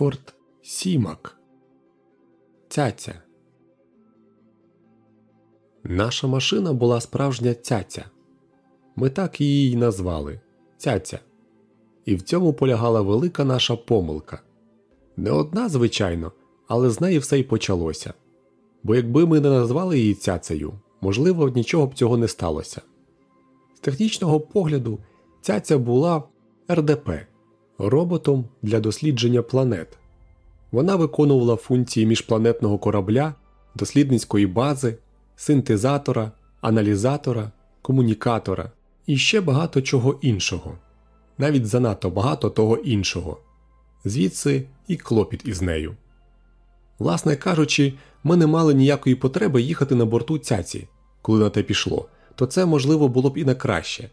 Кліфорд Сімак. Цяця. Наша машина була справжня цяця. Ми так її й назвали цяця. І в цьому полягала велика наша помилка. Не одна, звичайно, але з неї все й почалося. Бо якби ми не назвали її цяцею, можливо, нічого б цього не сталося. З технічного погляду, цяця була РДП роботом для дослідження планет. Вона виконувала функції міжпланетного корабля, дослідницької бази, синтезатора, аналізатора, комунікатора і ще багато чого іншого, навіть занадто багато того іншого, звідси і клопіт із нею. Власне кажучи, ми не мали ніякої потреби їхати на борту цяці, коли на те пішло, то це можливо було б і на краще.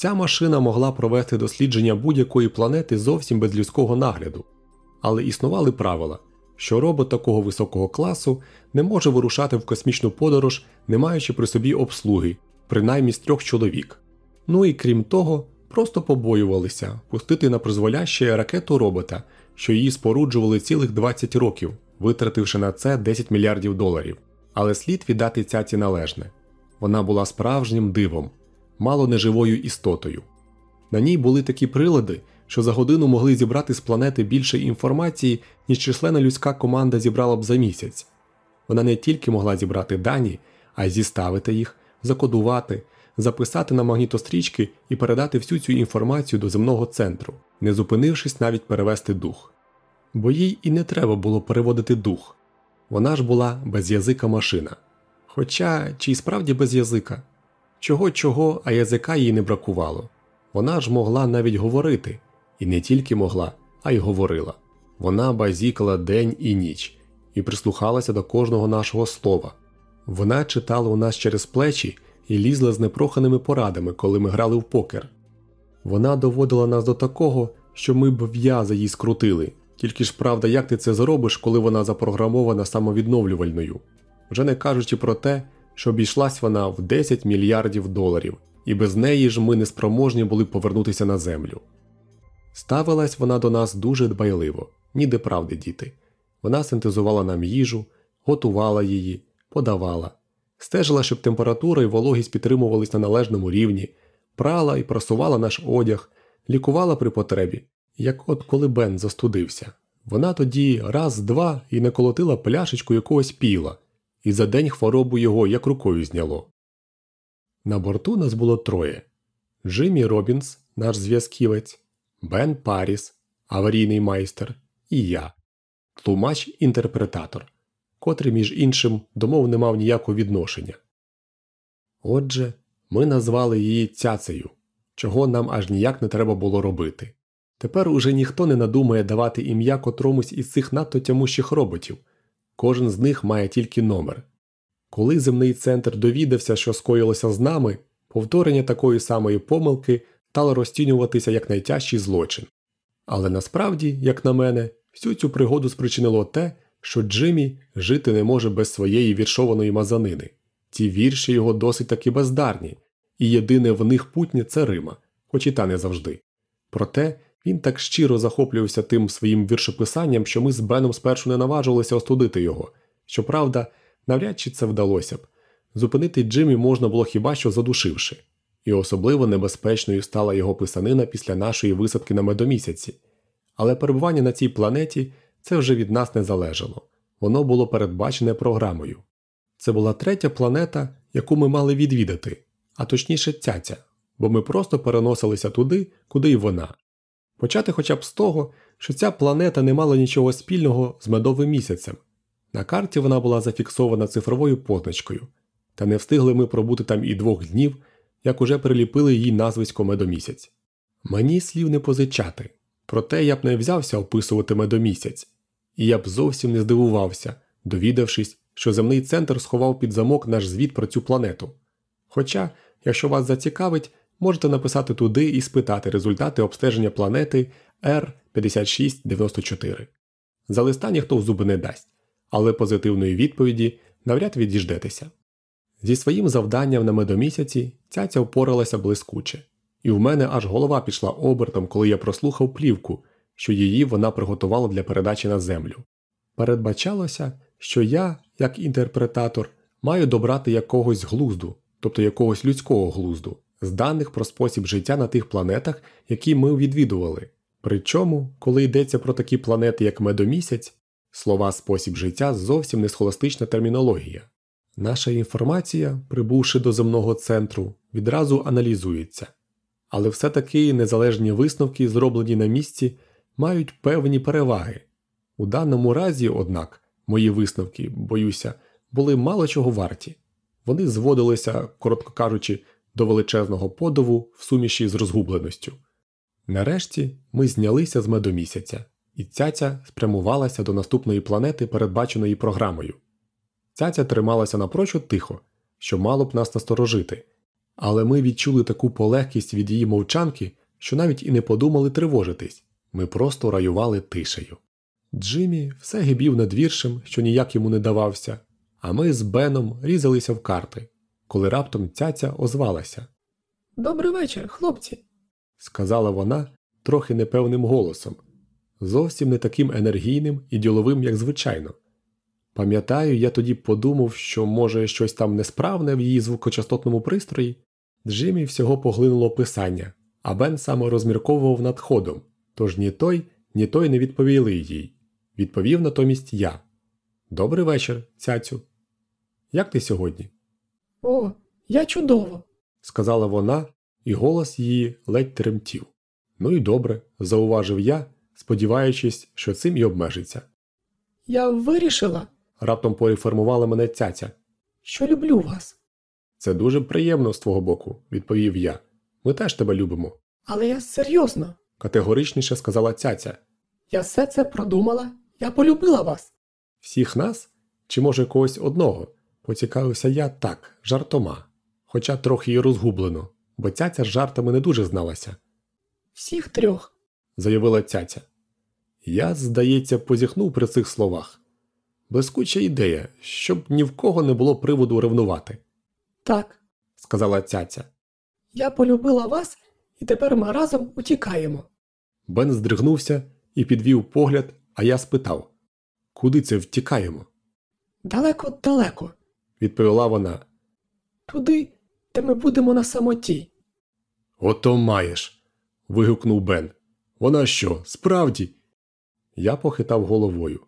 Ця машина могла провести дослідження будь-якої планети зовсім без людського нагляду, але існували правила, що робот такого високого класу не може вирушати в космічну подорож, не маючи при собі обслуги, принаймні з трьох чоловік. Ну і крім того, просто побоювалися пустити на призволяще ракету робота, що її споруджували цілих 20 років, витративши на це 10 мільярдів доларів. Але слід віддати цяці належне. Вона була справжнім дивом, мало неживою істотою. На ній були такі прилади, що за годину могли зібрати з планети більше інформації, ніж численна людська команда зібрала б за місяць. Вона не тільки могла зібрати дані, а й зіставити їх, закодувати, записати на магнітострічки і передати всю цю інформацію до земного центру, не зупинившись навіть перевести дух. Бо їй і не треба було переводити дух. Вона ж була без язика машина. Хоча чи й справді без язика? Чого чого, а язика їй не бракувало. Вона ж могла навіть говорити, і не тільки могла, а й говорила. Вона базікала день і ніч і прислухалася до кожного нашого слова. Вона читала у нас через плечі і лізла з непроханими порадами, коли ми грали в покер. Вона доводила нас до такого, що ми б в'язи їй скрутили, тільки ж правда, як ти це зробиш, коли вона запрограмована самовідновлювальною, вже не кажучи про те, що обійшлась вона в 10 мільярдів доларів, і без неї ж ми не спроможні були повернутися на землю. Ставилась вона до нас дуже дбайливо, ніде правди діти. Вона синтезувала нам їжу, готувала її, подавала, стежила, щоб температура і вологість підтримувались на належному рівні, прала і прасувала наш одяг, лікувала при потребі, як от коли Бен застудився. Вона тоді раз-два і наколотила пляшечку якогось пійла, і за день хворобу його як рукою зняло. На борту нас було троє Джиммі Робінс, наш зв'язківець, Бен Паріс, аварійний майстер, і я, тлумач-інтерпретатор, котрий, між іншим, до мов не мав ніякого відношення. Отже, ми назвали її цяцею, чого нам аж ніяк не треба було робити. Тепер уже ніхто не надумає давати ім'я котромусь із цих надто тямущих роботів, кожен з них має тільки номер. Коли земний центр довідався, що скоїлося з нами, повторення такої самої помилки стало розцінюватися як найтяжчий злочин. Але насправді, як на мене, всю цю пригоду спричинило те, що Джиммі жити не може без своєї віршованої мазанини. Ці вірші його досить таки бездарні, і єдине в них путнє це Рима, хоч і та не завжди. Проте він так щиро захоплювався тим своїм віршописанням, що ми з Беном спершу не наважувалися остудити його. Щоправда, навряд чи це вдалося б. Зупинити Джиммі можна було хіба що задушивши, і особливо небезпечною стала його писанина після нашої висадки на медомісяці. Але перебування на цій планеті це вже від нас не залежало, воно було передбачене програмою. Це була третя планета, яку ми мали відвідати, а точніше цяця, бо ми просто переносилися туди, куди й вона. Почати хоча б з того, що ця планета не мала нічого спільного з медовим місяцем. На карті вона була зафіксована цифровою позначкою, та не встигли ми пробути там і двох днів, як уже приліпили їй назвисько медомісяць. Мені слів не позичати, проте я б не взявся описувати медомісяць, і я б зовсім не здивувався, довідавшись, що земний центр сховав під замок наш звіт про цю планету. Хоча, якщо вас зацікавить, можете написати туди і спитати результати обстеження планети R5694. За листа ніхто в зуби не дасть, але позитивної відповіді навряд відіждетеся. Зі своїм завданням на медомісяці цяця впоралася блискуче, і в мене аж голова пішла обертом, коли я прослухав плівку, що її вона приготувала для передачі на землю. Передбачалося, що я, як інтерпретатор, маю добрати якогось глузду, тобто якогось людського глузду, з даних про спосіб життя на тих планетах, які ми відвідували. Причому, коли йдеться про такі планети, як медомісяць, слова спосіб життя зовсім не схоластична термінологія. Наша інформація, прибувши до земного центру, відразу аналізується, але все-таки незалежні висновки, зроблені на місці, мають певні переваги. У даному разі, однак, мої висновки, боюся, були мало чого варті. Вони зводилися, коротко кажучи, до величезного подову в суміші з розгубленостю. Нарешті ми знялися з медомісяця, і цяця спрямувалася до наступної планети, передбаченої програмою. Цяця трималася напрочуд тихо, що мало б нас насторожити, але ми відчули таку полегкість від її мовчанки, що навіть і не подумали тривожитись ми просто раювали тишею. Джиммі все гибів над віршем, що ніяк йому не давався, а ми з Беном різалися в карти, коли раптом цяця озвалася. Добрий вечір, хлопці. Сказала вона трохи непевним голосом, зовсім не таким енергійним і діловим, як звичайно. Пам'ятаю, я тоді подумав, що може щось там несправне в її звукочастотному пристрої. Джиммі всього поглинуло писання, а Бен саме розмірковував над ходом, тож ні той, ні той не відповіли їй. Відповів натомість я. Добрий вечір, цяцю. Як ти сьогодні? О, я чудово. сказала вона, і голос її ледь тремтів. Ну і добре, зауважив я, сподіваючись, що цим і обмежиться. Я вирішила, Раптом поінформувала мене цяця. що люблю вас. Це дуже приємно з твого боку, відповів я. Ми теж тебе любимо, Але я серйозно. категоричніше сказала цяця. Я все це продумала. Я полюбила вас. Всіх нас? Чи може когось одного? Поцікавився я так, жартома, хоча трохи й розгублено, бо цяця з жартами не дуже зналася, Всіх трьох. заявила цяця. Я, здається, позіхнув при цих словах. Блискуча ідея, щоб ні в кого не було приводу ревнувати, Так, сказала цяця. я полюбила вас, і тепер ми разом утікаємо. Бен здригнувся і підвів погляд, а я спитав Куди це втікаємо? Далеко-далеко. Відповіла вона. Туди, де ми будемо на самоті. Ото маєш. вигукнув Бен. Вона що, справді? Я похитав головою.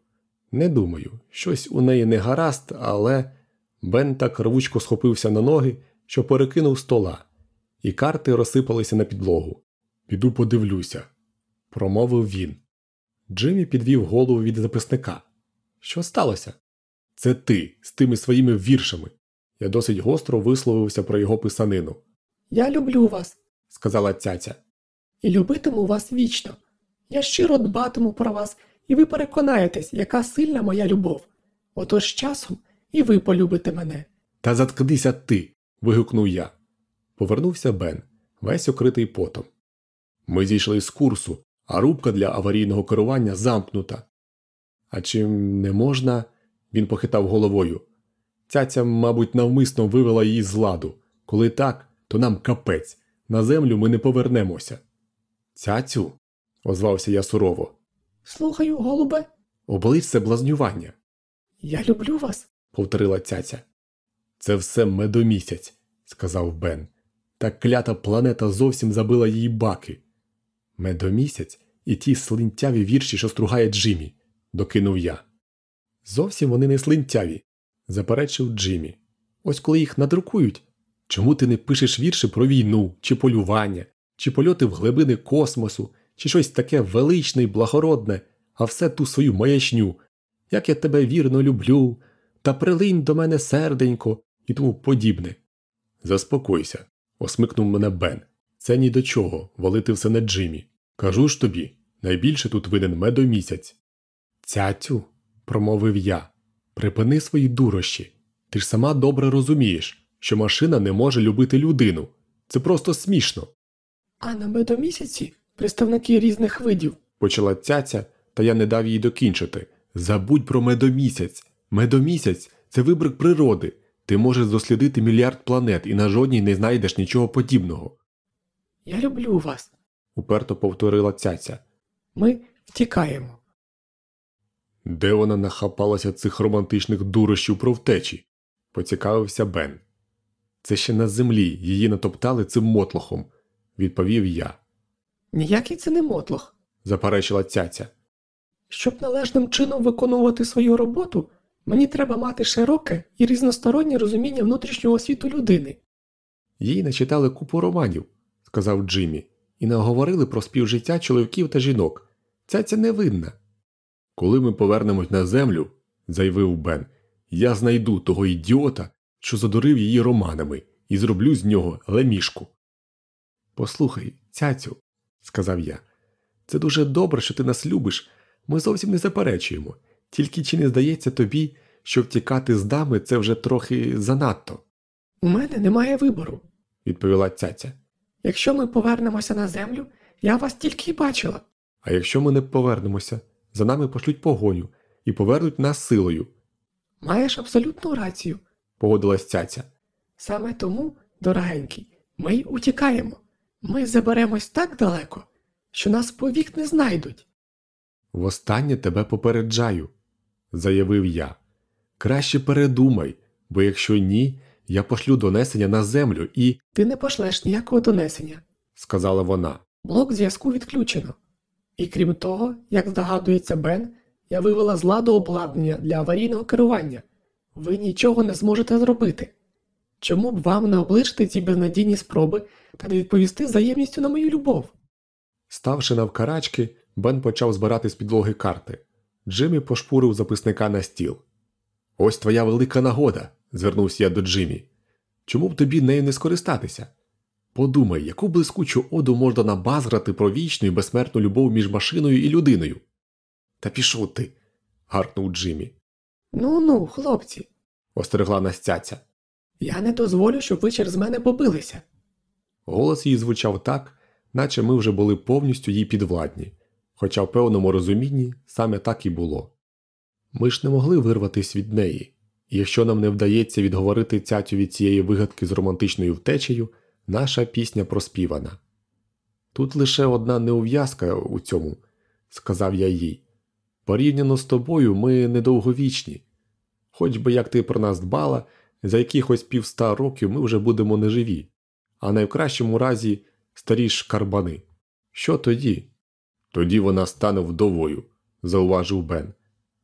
Не думаю, щось у неї не гаразд, але Бен так рвучко схопився на ноги, що перекинув стола, і карти розсипалися на підлогу. Піду подивлюся, промовив він. Джиммі підвів голову від записника. Що сталося? Це ти з тими своїми віршами. Я досить гостро висловився про його писанину, Я люблю вас сказала цяця. і любитиму вас вічно. Я щиро дбатиму про вас, і ви переконаєтесь, яка сильна моя любов. Отож часом і ви полюбите мене. Та заткнися ти. вигукнув я. Повернувся Бен, весь окритий потом. Ми зійшли з курсу, а рубка для аварійного керування замкнута. А чим не можна? Він похитав головою. Цяця, мабуть, навмисно вивела її з ладу. Коли так, то нам капець. На землю ми не повернемося. Цяцю, озвався я сурово. Слухаю, голубе, Облич це блазнювання, я люблю вас. повторила цяця. Це все медомісяць, сказав Бен. Та клята планета зовсім забила її баки. Медомісяць і ті слинтяві вірші, що стругає Джиммі, докинув я. Зовсім вони не слинтяві, заперечив Джиммі. Ось коли їх надрукують. Чому ти не пишеш вірші про війну, чи полювання, чи польоти в глибини космосу, чи щось таке величне й благородне, а все ту свою маячню, як я тебе вірно люблю, та прилинь до мене серденько і тому подібне. Заспокойся, осмикнув мене Бен. Це ні до чого, валити все на Джиммі. Кажу ж тобі, найбільше тут винен медомісяць. Цятю, промовив я, припини свої дурощі. Ти ж сама добре розумієш, що машина не може любити людину. Це просто смішно, А на медомісяці представники різних видів. почала цяця, та я не дав їй докінчити. Забудь про медомісяць. Медомісяць це вибрик природи. Ти можеш дослідити мільярд планет і на жодній не знайдеш нічого подібного, Я люблю вас. уперто повторила цяця. Ми втікаємо. Де вона нахапалася цих романтичних дурощів про втечі? поцікавився Бен. Це ще на землі її натоптали цим мотлохом, відповів я, Ніякий це не мотлох. заперечила цяця. Щоб належним чином виконувати свою роботу, мені треба мати широке і різностороннє розуміння внутрішнього світу людини. Їй начитали купу романів, сказав Джиммі, і наговорили про співжиття чоловіків та жінок. Цяця невинна. Коли ми повернемось на землю, заявив Бен, я знайду того ідіота, що задурив її романами, і зроблю з нього лемішку. Послухай, цяцю, сказав я, це дуже добре, що ти нас любиш. Ми зовсім не заперечуємо. Тільки чи не здається тобі, що втікати з дами це вже трохи занадто, У мене немає вибору. відповіла цяця. Якщо ми повернемося на землю, я вас тільки й бачила. А якщо ми не повернемося, за нами пошлють погоню і повернуть нас силою, Маєш абсолютну рацію. погодилась цяця. Саме тому, дорогенький, ми й утікаємо. Ми заберемось так далеко, що нас повік не знайдуть. Востаннє тебе попереджаю, заявив я. Краще передумай, бо якщо ні, я пошлю донесення на землю і, Ти не пошлеш ніякого донесення. сказала вона. Блок зв'язку відключено. І крім того, як здогадується Бен, я вивела з ладу обладнання для аварійного керування. Ви нічого не зможете зробити. Чому б вам не облишити ці безнадійні спроби та не відповісти взаємністю на мою любов? Ставши навкарачки, Бен почав збирати з підлоги карти. Джиммі пошпурив записника на стіл. Ось твоя велика нагода, звернувся я до Джиммі. Чому б тобі нею не скористатися? Подумай, яку блискучу оду можна набазграти про вічну і безсмертну любов між машиною і людиною. Та пішов ти. гаркнув Джиммі. Ну ну, хлопці, Остерегла нас цяця. я не дозволю, щоб ви через мене побилися. Голос її звучав так, наче ми вже були повністю їй підвладні, хоча в певному розумінні саме так і було. Ми ж не могли вирватися від неї, і якщо нам не вдається відговорити цятю від цієї вигадки з романтичною втечею, наша пісня проспівана. Тут лише одна неув'язка у цьому, сказав я їй. Порівняно з тобою ми недовговічні. Хоч би як ти про нас дбала, за якихось півста років ми вже будемо неживі а найкращому разі старі шкарбани. Що тоді? Тоді вона стане вдовою, зауважив Бен,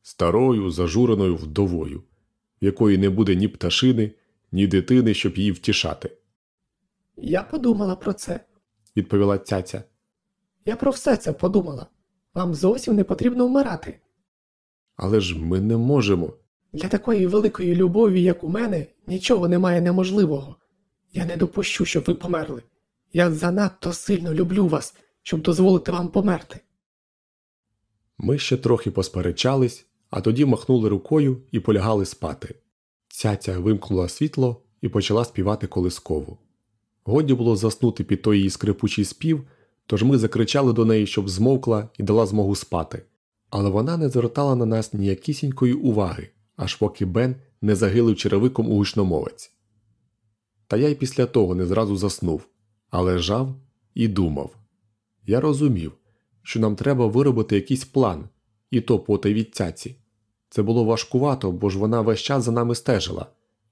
старою, зажуреною вдовою, в якої не буде ні пташини, ні дитини, щоб її втішати, Я подумала про це. відповіла цяця. Я про все це подумала. Вам зовсім не потрібно вмирати. Але ж ми не можемо. Для такої великої любові, як у мене, нічого немає неможливого. Я не допущу, щоб ви померли. Я занадто сильно люблю вас, щоб дозволити вам померти. Ми ще трохи посперечались, а тоді махнули рукою і полягали спати. Цяця вимкнула світло і почала співати колискову. Годі було заснути під той її скрипучий спів, тож ми закричали до неї, щоб змовкла і дала змогу спати. Але вона не звертала на нас ніякісінької уваги, аж поки Бен не загилив черевиком у гучномовець. Та я й після того не зразу заснув, а лежав і думав. Я розумів, що нам треба виробити якийсь план, і то потай від цяці. Це було важкувато, бо ж вона весь час за нами стежила.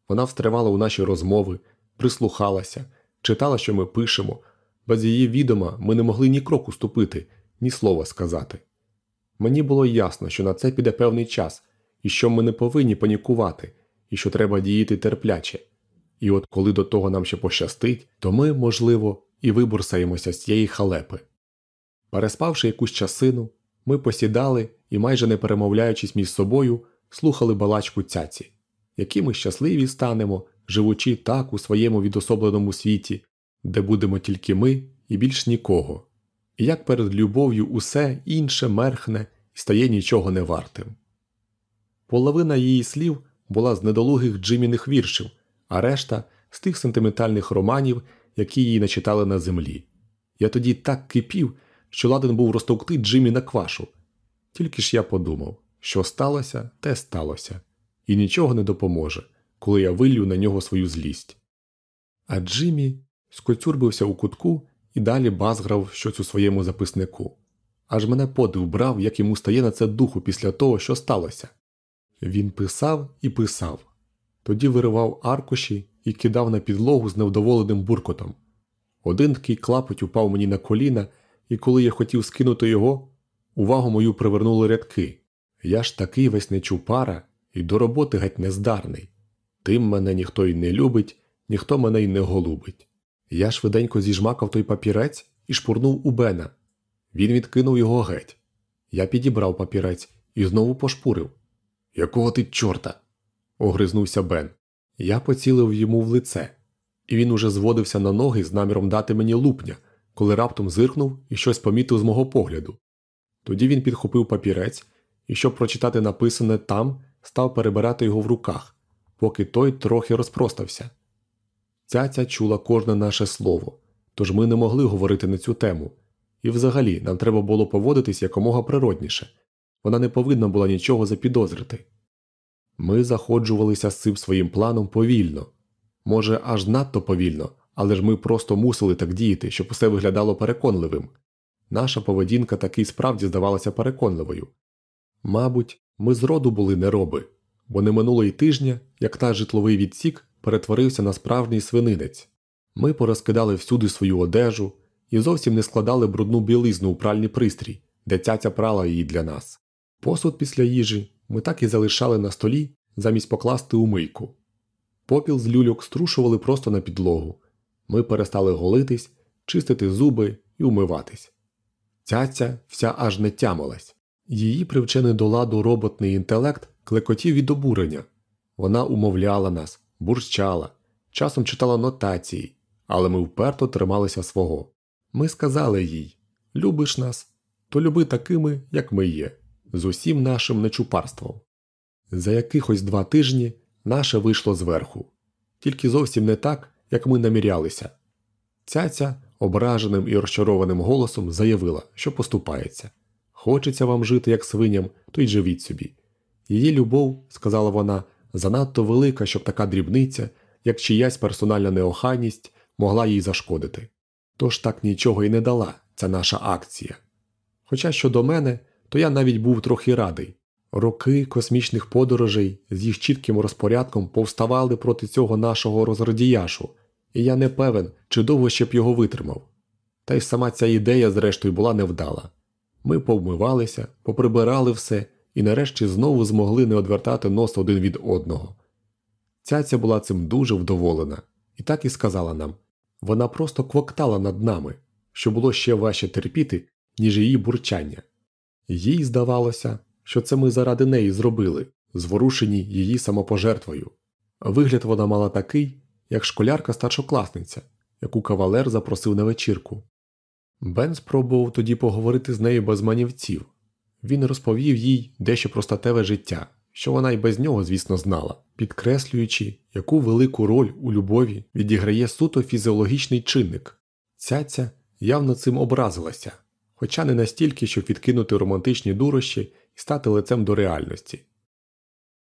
Вона встривала у наші розмови, прислухалася, читала, що ми пишемо. Без її відома ми не могли ні кроку ступити, ні слова сказати. Мені було ясно, що на це піде певний час, і що ми не повинні панікувати, і що треба діяти терпляче. І от коли до того нам ще пощастить, то ми, можливо, і виборсаємося з цієї халепи. Переспавши якусь часину, ми посідали і, майже не перемовляючись між собою, слухали балачку цяці, які ми щасливі станемо, живучи так у своєму відособленому світі, де будемо тільки ми і більш нікого, і як перед любов'ю усе інше мерхне і стає нічого не вартим. Половина її слів була з недолугих джиміних віршів, а решта з тих сентиментальних романів, які їй начитали на землі. Я тоді так кипів, що ладен був розтовкти Джимі на квашу. Тільки ж я подумав, що сталося, те сталося, і нічого не допоможе, коли я виллю на нього свою злість. А Джиммі скоцюрбився у кутку і далі базграв щось у своєму записнику. Аж мене подив брав, як йому стає на це духу після того, що сталося. Він писав і писав, тоді виривав аркуші і кидав на підлогу з невдоволеним буркотом. Один такий клапоть упав мені на коліна, і коли я хотів скинути його, увагу мою привернули рядки. Я ж такий весь нечупара і до роботи геть нездарний. Тим мене ніхто й не любить, ніхто мене й не голубить. Я швиденько зіжмакав той папірець і шпурнув у Бена. Він відкинув його геть. Я підібрав папірець і знову пошпурив. Якого ти чорта? огризнувся Бен. Я поцілив йому в лице, і він уже зводився на ноги з наміром дати мені лупня, коли раптом зиркнув і щось помітив з мого погляду. Тоді він підхопив папірець і, щоб прочитати написане там, став перебирати його в руках, поки той трохи розпростався. Цяця чула кожне наше слово, тож ми не могли говорити на цю тему, і взагалі нам треба було поводитись якомога природніше вона не повинна була нічого запідозрити. Ми заходжувалися з цим своїм планом повільно, може, аж надто повільно, але ж ми просто мусили так діяти, щоб усе виглядало переконливим. Наша поведінка таки справді здавалася переконливою. Мабуть, ми зроду були нероби, бо не минуло й тижня, як наш житловий відсік перетворився на справжній свининець. Ми порозкидали всюди свою одежу і зовсім не складали брудну білизну у пральний пристрій, де цяця прала її для нас. Посуд після їжі ми так і залишали на столі замість покласти у мийку. Попіл з люльок струшували просто на підлогу. Ми перестали голитись, чистити зуби і умиватись. Цяця вся аж не тямилась. Її привчений до ладу роботний інтелект клекотів від обурення. Вона умовляла нас, бурчала, часом читала нотації, але ми вперто трималися свого. Ми сказали їй Любиш нас, то люби такими, як ми є, з усім нашим нечупарством. За якихось два тижні наше вийшло зверху, тільки зовсім не так, як ми намірялися. Цяця ображеним і розчарованим голосом заявила, що поступається. Хочеться вам жити, як свиням, то й живіть собі. Її любов, сказала вона, занадто велика, щоб така дрібниця, як чиясь персональна неохайність, могла їй зашкодити. Тож так нічого й не дала ця наша акція. Хоча щодо мене, то я навіть був трохи радий. Роки космічних подорожей з їх чітким розпорядком повставали проти цього нашого розрадіяшу, і я не певен, чи довго ще б його витримав. Та й сама ця ідея, зрештою, була невдала. Ми повмивалися, поприбирали все і нарешті знову змогли не одвертати нос один від одного. Цяця була цим дуже вдоволена, і так і сказала нам вона просто квоктала над нами, що було ще важче терпіти, ніж її бурчання. Їй здавалося, що це ми заради неї зробили, зворушені її самопожертвою. Вигляд вона мала такий, як школярка старшокласниця, яку кавалер запросив на вечірку. Бен спробував тоді поговорити з нею без манівців. Він розповів їй дещо про статеве життя, що вона й без нього, звісно, знала, підкреслюючи, яку велику роль у любові відіграє суто фізіологічний чинник. Цяця явно цим образилася, хоча не настільки, щоб відкинути романтичні дурощі і стати лицем до реальності.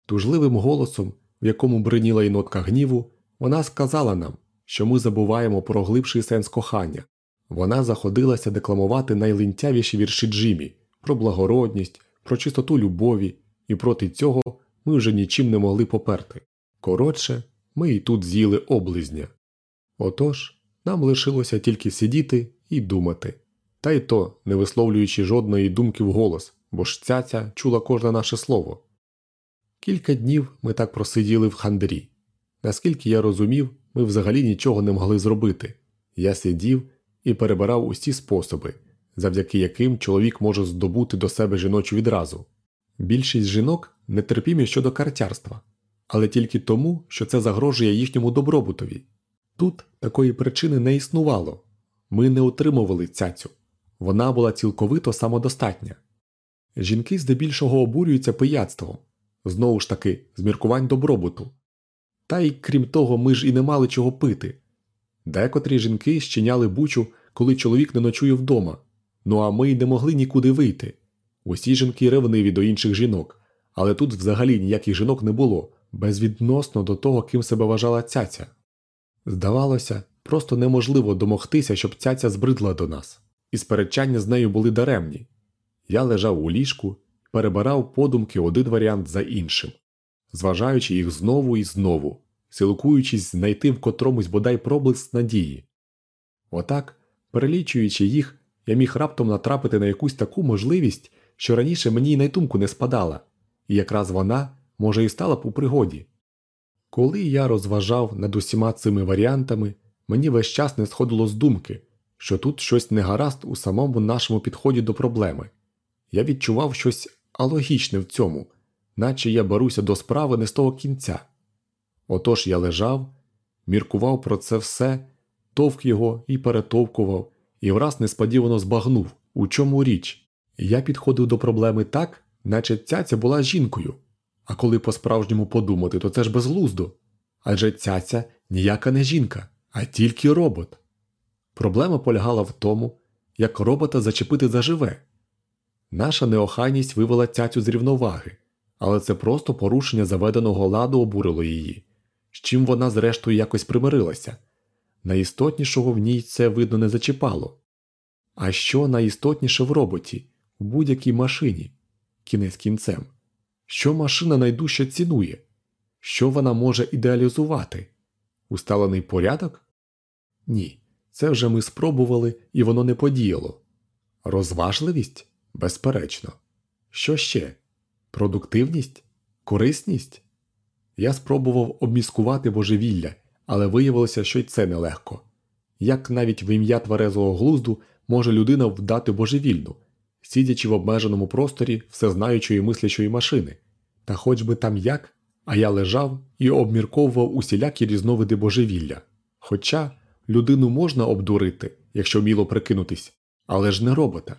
Тужливим голосом, в якому бриніла й нотка гніву, вона сказала нам, що ми забуваємо про глибший сенс кохання. Вона заходилася декламувати найлинтявіші вірші Джимі про благородність, про чистоту любові, і проти цього ми вже нічим не могли поперти. Коротше, ми і тут з'їли облизня. Отож, нам лишилося тільки сидіти і думати, та й то не висловлюючи жодної думки вголос, бо ж цяця чула кожне наше слово. Кілька днів ми так просиділи в хандрі. Наскільки я розумів, ми взагалі нічого не могли зробити. Я сидів і перебирав усі способи, завдяки яким чоловік може здобути до себе жіночу відразу. Більшість жінок нетерпімі щодо картярства, але тільки тому, що це загрожує їхньому добробутові. Тут такої причини не існувало ми не утримували цяцю, вона була цілковито самодостатня. Жінки здебільшого обурюються пияцтвом, знову ж таки, з міркувань добробуту. Та й крім того, ми ж і не мали чого пити. Декотрі жінки щиняли бучу, коли чоловік не ночує вдома, ну а ми й не могли нікуди вийти. Усі жінки ревниві до інших жінок, але тут взагалі ніяких жінок не було, безвідносно до того, ким себе вважала цяця. Здавалося, просто неможливо домогтися, щоб цяця збридла до нас, і сперечання з нею були даремні. Я лежав у ліжку перебирав подумки один варіант за іншим, зважаючи їх знову і знову, силкуючись знайти в котромусь бодай проблиск надії. Отак, перелічуючи їх, я міг раптом натрапити на якусь таку можливість, що раніше мені й на думку не спадала, і якраз вона, може, і стала б у пригоді. Коли я розважав над усіма цими варіантами, мені весь час не сходило з думки, що тут щось негаразд у самому нашому підході до проблеми. Я відчував щось алогічне в цьому, наче я беруся до справи не з того кінця. Отож я лежав, міркував про це все, товк його і перетовкував, і враз несподівано збагнув, у чому річ. Я підходив до проблеми так, наче цяця була жінкою. А коли по-справжньому подумати, то це ж безглуздо. Адже цяця ніяка не жінка, а тільки робот. Проблема полягала в тому, як робота зачепити заживе. Наша неохайність вивела цяцю з рівноваги, але це просто порушення заведеного ладу обурило її, з чим вона, зрештою, якось примирилася. Найістотнішого в ній це видно не зачіпало. А що найістотніше в роботі, в будь-якій машині, кінець кінцем, що машина найдужче цінує, що вона може ідеалізувати? Усталений порядок? Ні, це вже ми спробували і воно не подіяло. Розважливість? Безперечно. Що ще? Продуктивність? Корисність? Я спробував обміскувати божевілля, але виявилося, що й це нелегко. Як навіть в ім'я тверезого глузду може людина вдати божевільну, сидячи в обмеженому просторі всезнаючої мислячої машини, та хоч би там як, а я лежав і обмірковував усілякі різновиди божевілля. Хоча людину можна обдурити, якщо вміло прикинутись, але ж не робота.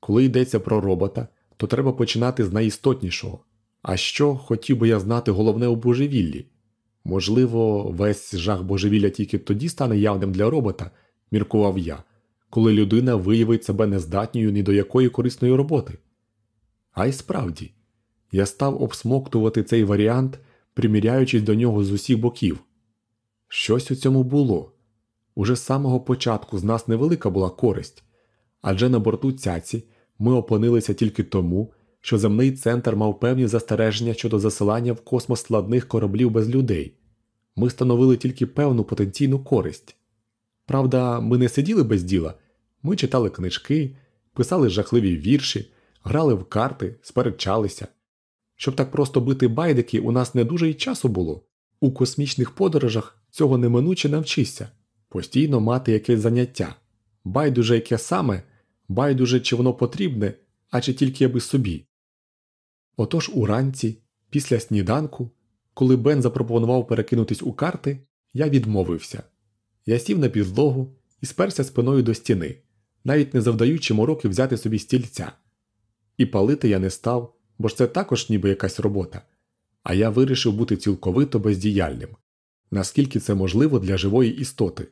Коли йдеться про робота, то треба починати з найістотнішого. А що хотів би я знати головне у божевіллі? Можливо, весь жах божевілля тільки тоді стане явним для робота, міркував я, коли людина виявить себе нездатньою ні до якої корисної роботи. А й справді, я став обсмоктувати цей варіант, приміряючись до нього з усіх боків. Щось у цьому було. Уже з самого початку з нас невелика була користь, адже на борту цяці ми опинилися тільки тому, що земний центр мав певні застереження щодо засилання в космос складних кораблів без людей. Ми становили тільки певну потенційну користь. Правда, ми не сиділи без діла, ми читали книжки, писали жахливі вірші, грали в карти, сперечалися. Щоб так просто бити байдики, у нас не дуже й часу було. У космічних подорожах цього неминуче навчишся постійно мати якесь заняття, байдуже яке саме, байдуже чи воно потрібне, а чи тільки аби собі. Отож уранці, після сніданку, коли Бен запропонував перекинутись у карти, я відмовився. Я сів на підлогу і сперся спиною до стіни, навіть не завдаючи мороки взяти собі стільця. І палити я не став, бо ж це також ніби якась робота, а я вирішив бути цілковито бездіяльним, наскільки це можливо для живої істоти.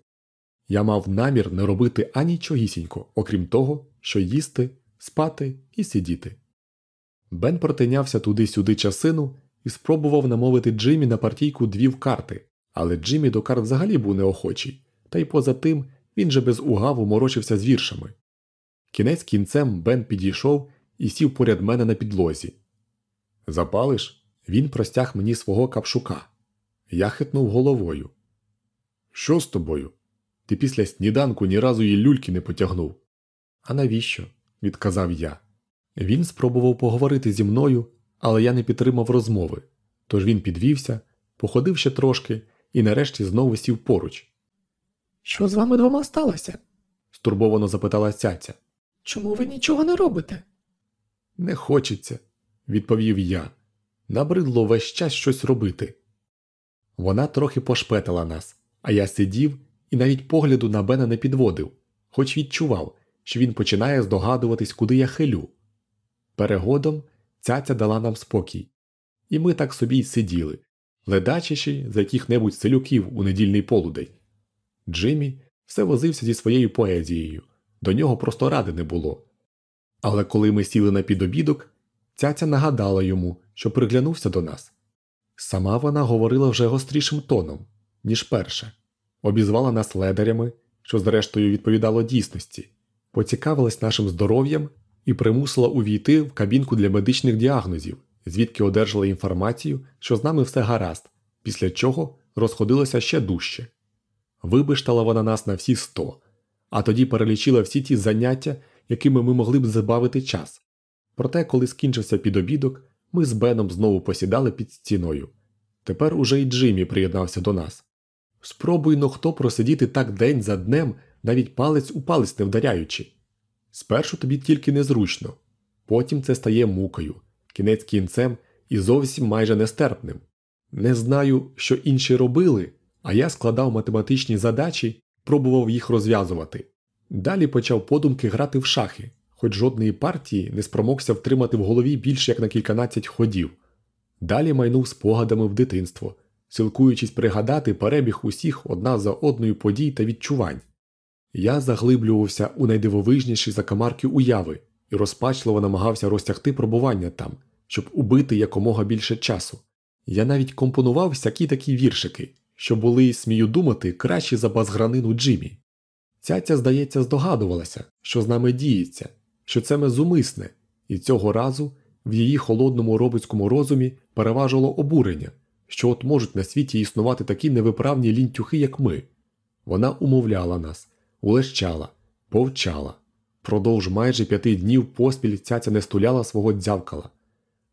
Я мав намір не робити анічогісінько, окрім того, що їсти, спати і сидіти. Бен протинявся туди-сюди часину і спробував намовити Джиммі на партійку дві в карти, але Джиммі до карт взагалі був неохочий, та й поза тим він же без угаву морочився з віршами. Кінець кінцем Бен підійшов і сів поряд мене на підлозі. Запалиш? Він простяг мені свого капшука. Я хитнув головою. Що з тобою? Ти після сніданку ні разу її люльки не потягнув. А навіщо? відказав я. Він спробував поговорити зі мною, але я не підтримав розмови. Тож він підвівся, походив ще трошки і нарешті знову сів поруч. Що з вами двома сталося? стурбовано запитала цяця. Чому ви нічого не робите? Не хочеться, відповів я. Набридло весь час щось робити. Вона трохи пошпетила нас, а я сидів і навіть погляду на Бена не підводив, хоч відчував, що він починає здогадуватись, куди я хилю. Перегодом цяця дала нам спокій, і ми так собі й сиділи, ледачачи за яких-небудь селюків у недільний полудень. Джиммі все возився зі своєю поезією, до нього просто ради не було. Але коли ми сіли на підобідок, цяця нагадала йому, що приглянувся до нас. Сама вона говорила вже гострішим тоном, ніж перше обізвала нас ледарями, що зрештою відповідало дійсності, поцікавилась нашим здоров'ям і примусила увійти в кабінку для медичних діагнозів, звідки одержала інформацію, що з нами все гаразд, після чого розходилося ще дужче. Вибиштала вона нас на всі сто, а тоді перелічила всі ті заняття, якими ми могли б забавити час. Проте, коли скінчився підобідок, ми з Беном знову посідали під стіною. Тепер уже й Джиммі приєднався до нас. Спробуй но хто просидіти так день за днем, навіть палець у палець не вдаряючи. Спершу тобі тільки незручно, потім це стає мукою, кінець кінцем і зовсім майже нестерпним. Не знаю, що інші робили, а я складав математичні задачі, пробував їх розв'язувати. Далі почав подумки грати в шахи, хоч жодної партії не спромогся втримати в голові більше як на кільканадцять ходів. Далі майнув спогадами в дитинство, силкуючись пригадати перебіг усіх одна за одною подій та відчувань. Я заглиблювався у найдивовижніші закамарки уяви і розпачливо намагався розтягти пробування там, щоб убити якомога більше часу. Я навіть компонував всякі такі віршики, що були, смію думати, кращі за базгранину Джиммі. Цяця, здається, здогадувалася, що з нами діється, що це ми зумисне, і цього разу в її холодному робицькому розумі переважило обурення, що от можуть на світі існувати такі невиправні лінтюхи, як ми. Вона умовляла нас, улещала, повчала. Продовж майже п'яти днів поспіль цяця не стуляла свого дзявкала.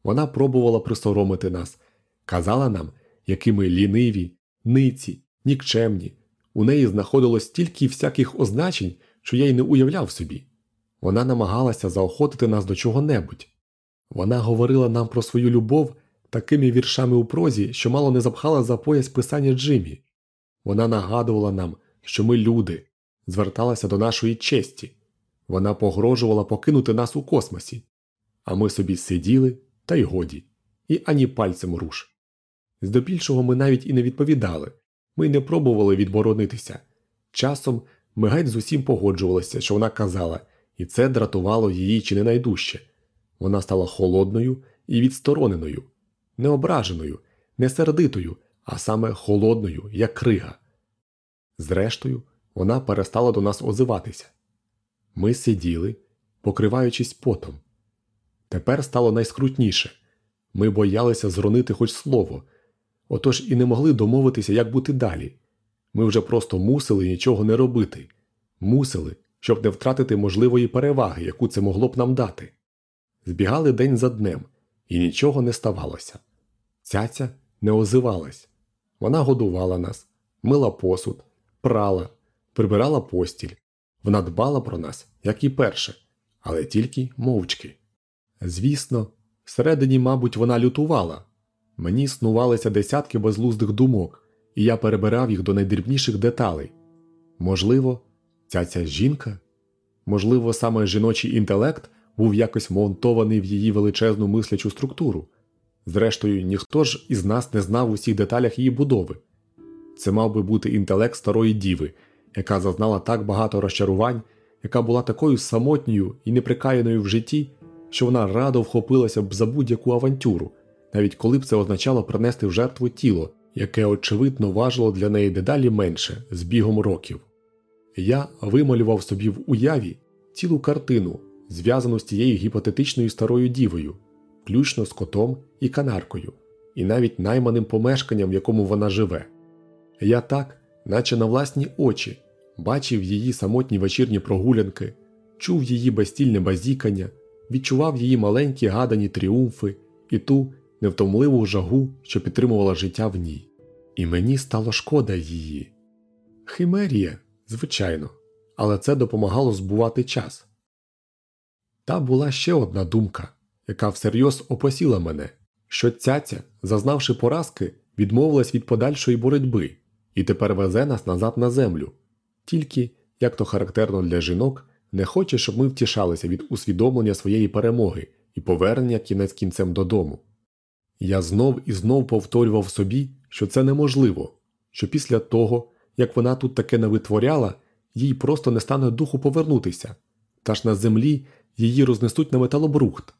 Вона пробувала присоромити нас, казала нам, які ми ліниві, ниці, нікчемні. У неї знаходилось стільки всяких означень, що я й не уявляв собі. Вона намагалася заохотити нас до чого-небудь. Вона говорила нам про свою любов такими віршами у прозі, що мало не запхала за пояс писання Джиммі. Вона нагадувала нам, що ми люди, зверталася до нашої честі. Вона погрожувала покинути нас у космосі, а ми собі сиділи та й годі, і ані пальцем руш. Здебільшого ми навіть і не відповідали, ми не пробували відборонитися. Часом ми геть з усім погоджувалися, що вона казала, і це дратувало її чи не найдужче. Вона стала холодною і відстороненою, не ображеною, не сердитою, а саме холодною, як крига. Зрештою, вона перестала до нас озиватися. Ми сиділи, покриваючись потом. Тепер стало найскрутніше ми боялися зронити хоч слово, отож і не могли домовитися, як бути далі. Ми вже просто мусили нічого не робити, мусили, щоб не втратити можливої переваги, яку це могло б нам дати. Збігали день за днем, і нічого не ставалося. Цяця не озивалась. Вона годувала нас, мила посуд, прала, прибирала постіль. Вона дбала про нас, як і перше, але тільки мовчки. Звісно, всередині, мабуть, вона лютувала. Мені снувалися десятки безлуздих думок, і я перебирав їх до найдрібніших деталей. Можливо, ця ця жінка? Можливо, саме жіночий інтелект був якось монтований в її величезну мислячу структуру. Зрештою, ніхто ж із нас не знав усіх деталях її будови. Це мав би бути інтелект старої діви, яка зазнала так багато розчарувань, яка була такою самотньою і неприкаяною в житті, що вона радо вхопилася б за будь-яку авантюру, навіть коли б це означало принести в жертву тіло, яке, очевидно, важило для неї дедалі менше з бігом років. Я вималював собі в уяві цілу картину, зв'язану з тією гіпотетичною старою дівою, включно з котом і канаркою, і навіть найманим помешканням, в якому вона живе. Я так, наче на власні очі, бачив її самотні вечірні прогулянки, чув її безстільне базікання, відчував її маленькі гадані тріумфи і ту невтомливу жагу, що підтримувала життя в ній. І мені стало шкода її. Химерія, звичайно, але це допомагало збувати час. Та була ще одна думка, яка всерйоз опосіла мене, що цяця, зазнавши поразки, відмовилась від подальшої боротьби і тепер везе нас назад на землю. Тільки, як то характерно для жінок, не хоче, щоб ми втішалися від усвідомлення своєї перемоги і повернення кінець кінцем додому. Я знов і знов повторював собі, що це неможливо, що після того, як вона тут таке не витворяла, їй просто не стане духу повернутися, та ж на землі її рознесуть на металобрухт.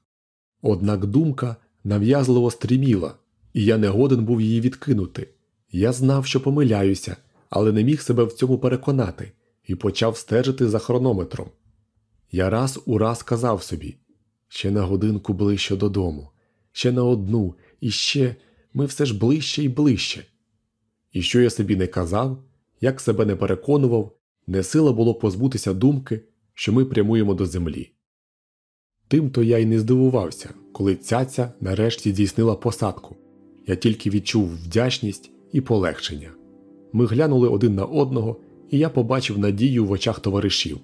Однак думка нав'язливо стріміла, і я не годен був її відкинути. Я знав, що помиляюся, але не міг себе в цьому переконати і почав стежити за хронометром. Я раз у раз казав собі Ще на годинку ближче додому, ще на одну, і ще ми все ж ближче і ближче. І що я собі не казав, як себе не переконував, не сила було позбутися думки, що ми прямуємо до землі. Тимто я й не здивувався, коли цяця нарешті здійснила посадку. Я тільки відчув вдячність і полегшення. Ми глянули один на одного, і я побачив надію в очах товаришів.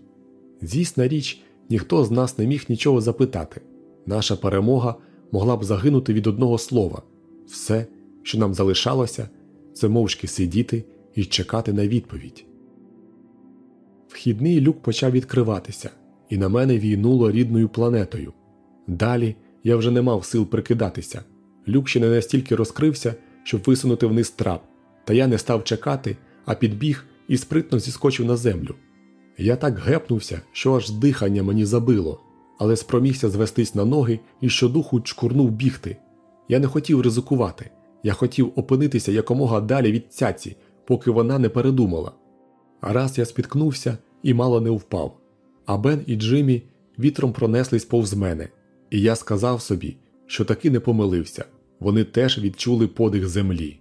Звісна річ, ніхто з нас не міг нічого запитати. Наша перемога могла б загинути від одного слова. Все, що нам залишалося, це мовчки сидіти і чекати на відповідь. Вхідний люк почав відкриватися, і на мене війнуло рідною планетою. Далі я вже не мав сил прикидатися. Люк ще не настільки розкрився, щоб висунути вниз трап, та я не став чекати, а підбіг і спритно зіскочив на землю. Я так гепнувся, що аж дихання мені забило, але спромігся звестись на ноги і щодуху чкурнув бігти. Я не хотів ризикувати, я хотів опинитися якомога далі від цяці, поки вона не передумала. Раз я спіткнувся і мало не впав, а Бен і Джиммі вітром пронеслись повз мене, і я сказав собі, що таки не помилився вони теж відчули подих землі.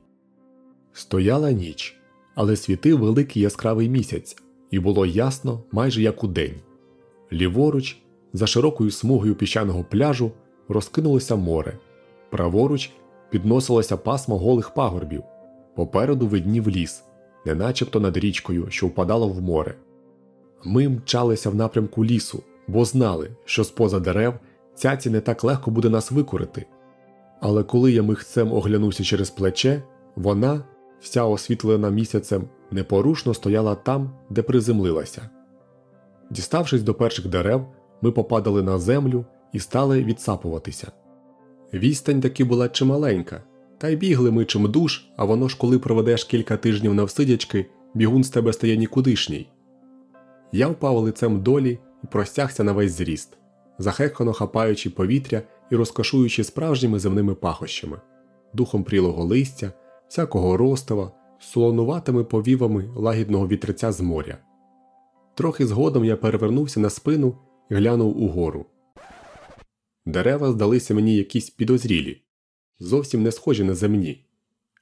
Стояла ніч, але світив великий яскравий місяць, і було ясно майже як у день. Ліворуч, за широкою смугою піщаного пляжу, розкинулося море, праворуч підносилося пасмо голих пагорбів, попереду виднів ліс, не начебто над річкою, що впадало в море. Ми мчалися в напрямку лісу, бо знали, що з поза дерев цяці не так легко буде нас викорити. Але коли я михцем оглянувся через плече, вона, вся освітлена місяцем, непорушно стояла там, де приземлилася. Діставшись до перших дерев, ми попадали на землю і стали відсапуватися. Відстань таки була чималенька, та й бігли ми чим душ, а воно ж коли проведеш кілька тижнів навсидячки, бігун з тебе стає нікудишній. Я впав лицем долі і простягся на весь зріст, захекано хапаючи повітря і розкошуючи справжніми земними пахощами, духом прілого листя, всякого ростова, солонуватими повівами лагідного вітриця з моря. Трохи згодом я перевернувся на спину і глянув угору. Дерева здалися мені якісь підозрілі, зовсім не схожі на земні.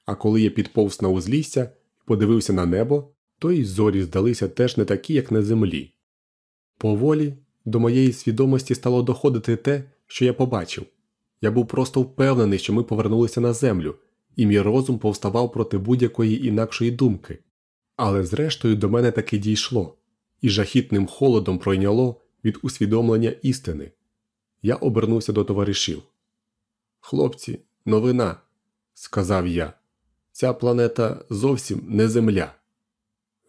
А коли я підповз на узлісся і подивився на небо, то й зорі здалися теж не такі, як на землі. Поволі до моєї свідомості стало доходити те, що я побачив. Я був просто впевнений, що ми повернулися на землю, і мій розум повставав проти будь-якої інакшої думки. Але зрештою до мене таки дійшло, і жахітним холодом пройняло від усвідомлення істини. Я обернувся до товаришів. Хлопці, новина, сказав я. Ця планета зовсім не земля.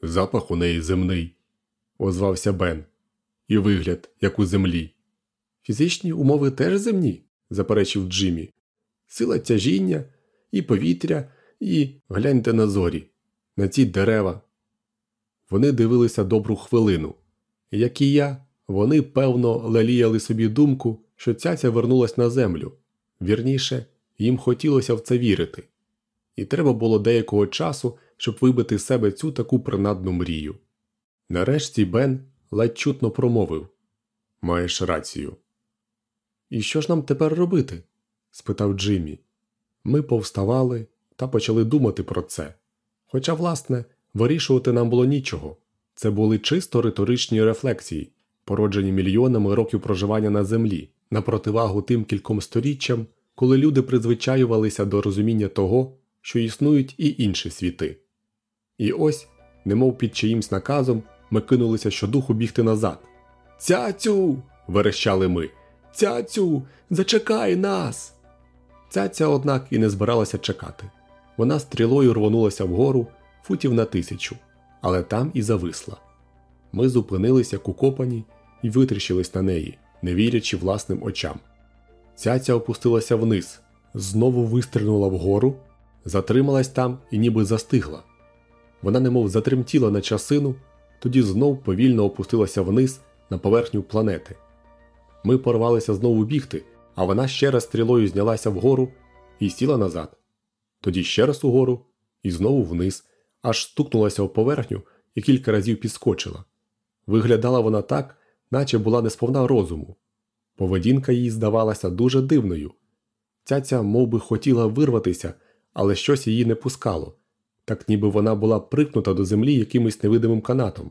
Запах у неї земний, озвався Бен, і вигляд, як у землі. Фізичні умови теж земні, заперечив Джиммі. Сила тяжіння, і повітря, і гляньте на зорі, на ці дерева. Вони дивилися добру хвилину, як і я, вони, певно, леліяли собі думку, що цяця вернулась на землю. Вірніше, їм хотілося в це вірити, і треба було деякого часу, щоб вибити з себе цю таку принадну мрію. Нарешті Бен ледь чутно промовив Маєш рацію. І що ж нам тепер робити? спитав Джиммі. Ми повставали та почали думати про це. Хоча, власне, вирішувати нам було нічого. Це були чисто риторичні рефлексії, породжені мільйонами років проживання на землі, на противагу тим кільком сторіччям, коли люди призвичаювалися до розуміння того, що існують і інші світи. І ось, немов під чиїмсь наказом, ми кинулися щодуху бігти назад. Цяцю. верещали ми. Цяцю, зачекай нас. Цяця, однак, і не збиралася чекати. Вона стрілою рвонулася вгору футів на тисячу, але там і зависла. Ми зупинилися кукопані і витріщились на неї, не вірячи власним очам. Цяця опустилася вниз, знову вистрільнула вгору, затрималась там і ніби застигла. Вона немов затремтіла на часину, тоді знов повільно опустилася вниз на поверхню планети. Ми порвалися знову бігти, а вона ще раз стрілою знялася вгору і сіла назад, тоді ще раз угору і знову вниз, аж стукнулася в поверхню і кілька разів підскочила. Виглядала вона так, наче була несповна розуму. Поведінка їй здавалася дуже дивною. Цяця мов би, хотіла вирватися, але щось її не пускало, так ніби вона була прикнута до землі якимось невидимим канатом.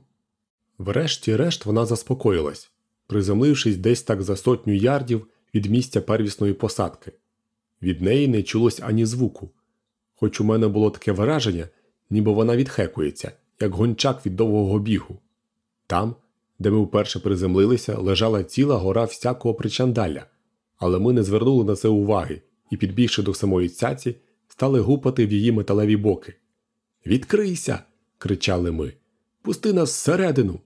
Врешті-решт вона заспокоїлась, приземлившись десь так за сотню ярдів від місця первісної посадки. Від неї не чулось ані звуку, хоч у мене було таке враження, ніби вона відхекується, як гончак від довгого бігу. Там, де ми вперше приземлилися, лежала ціла гора всякого причандалля, але ми не звернули на це уваги і, підбігши до самої цяці, стали гупати в її металеві боки. Відкрийся! кричали ми. Пусти нас всередину.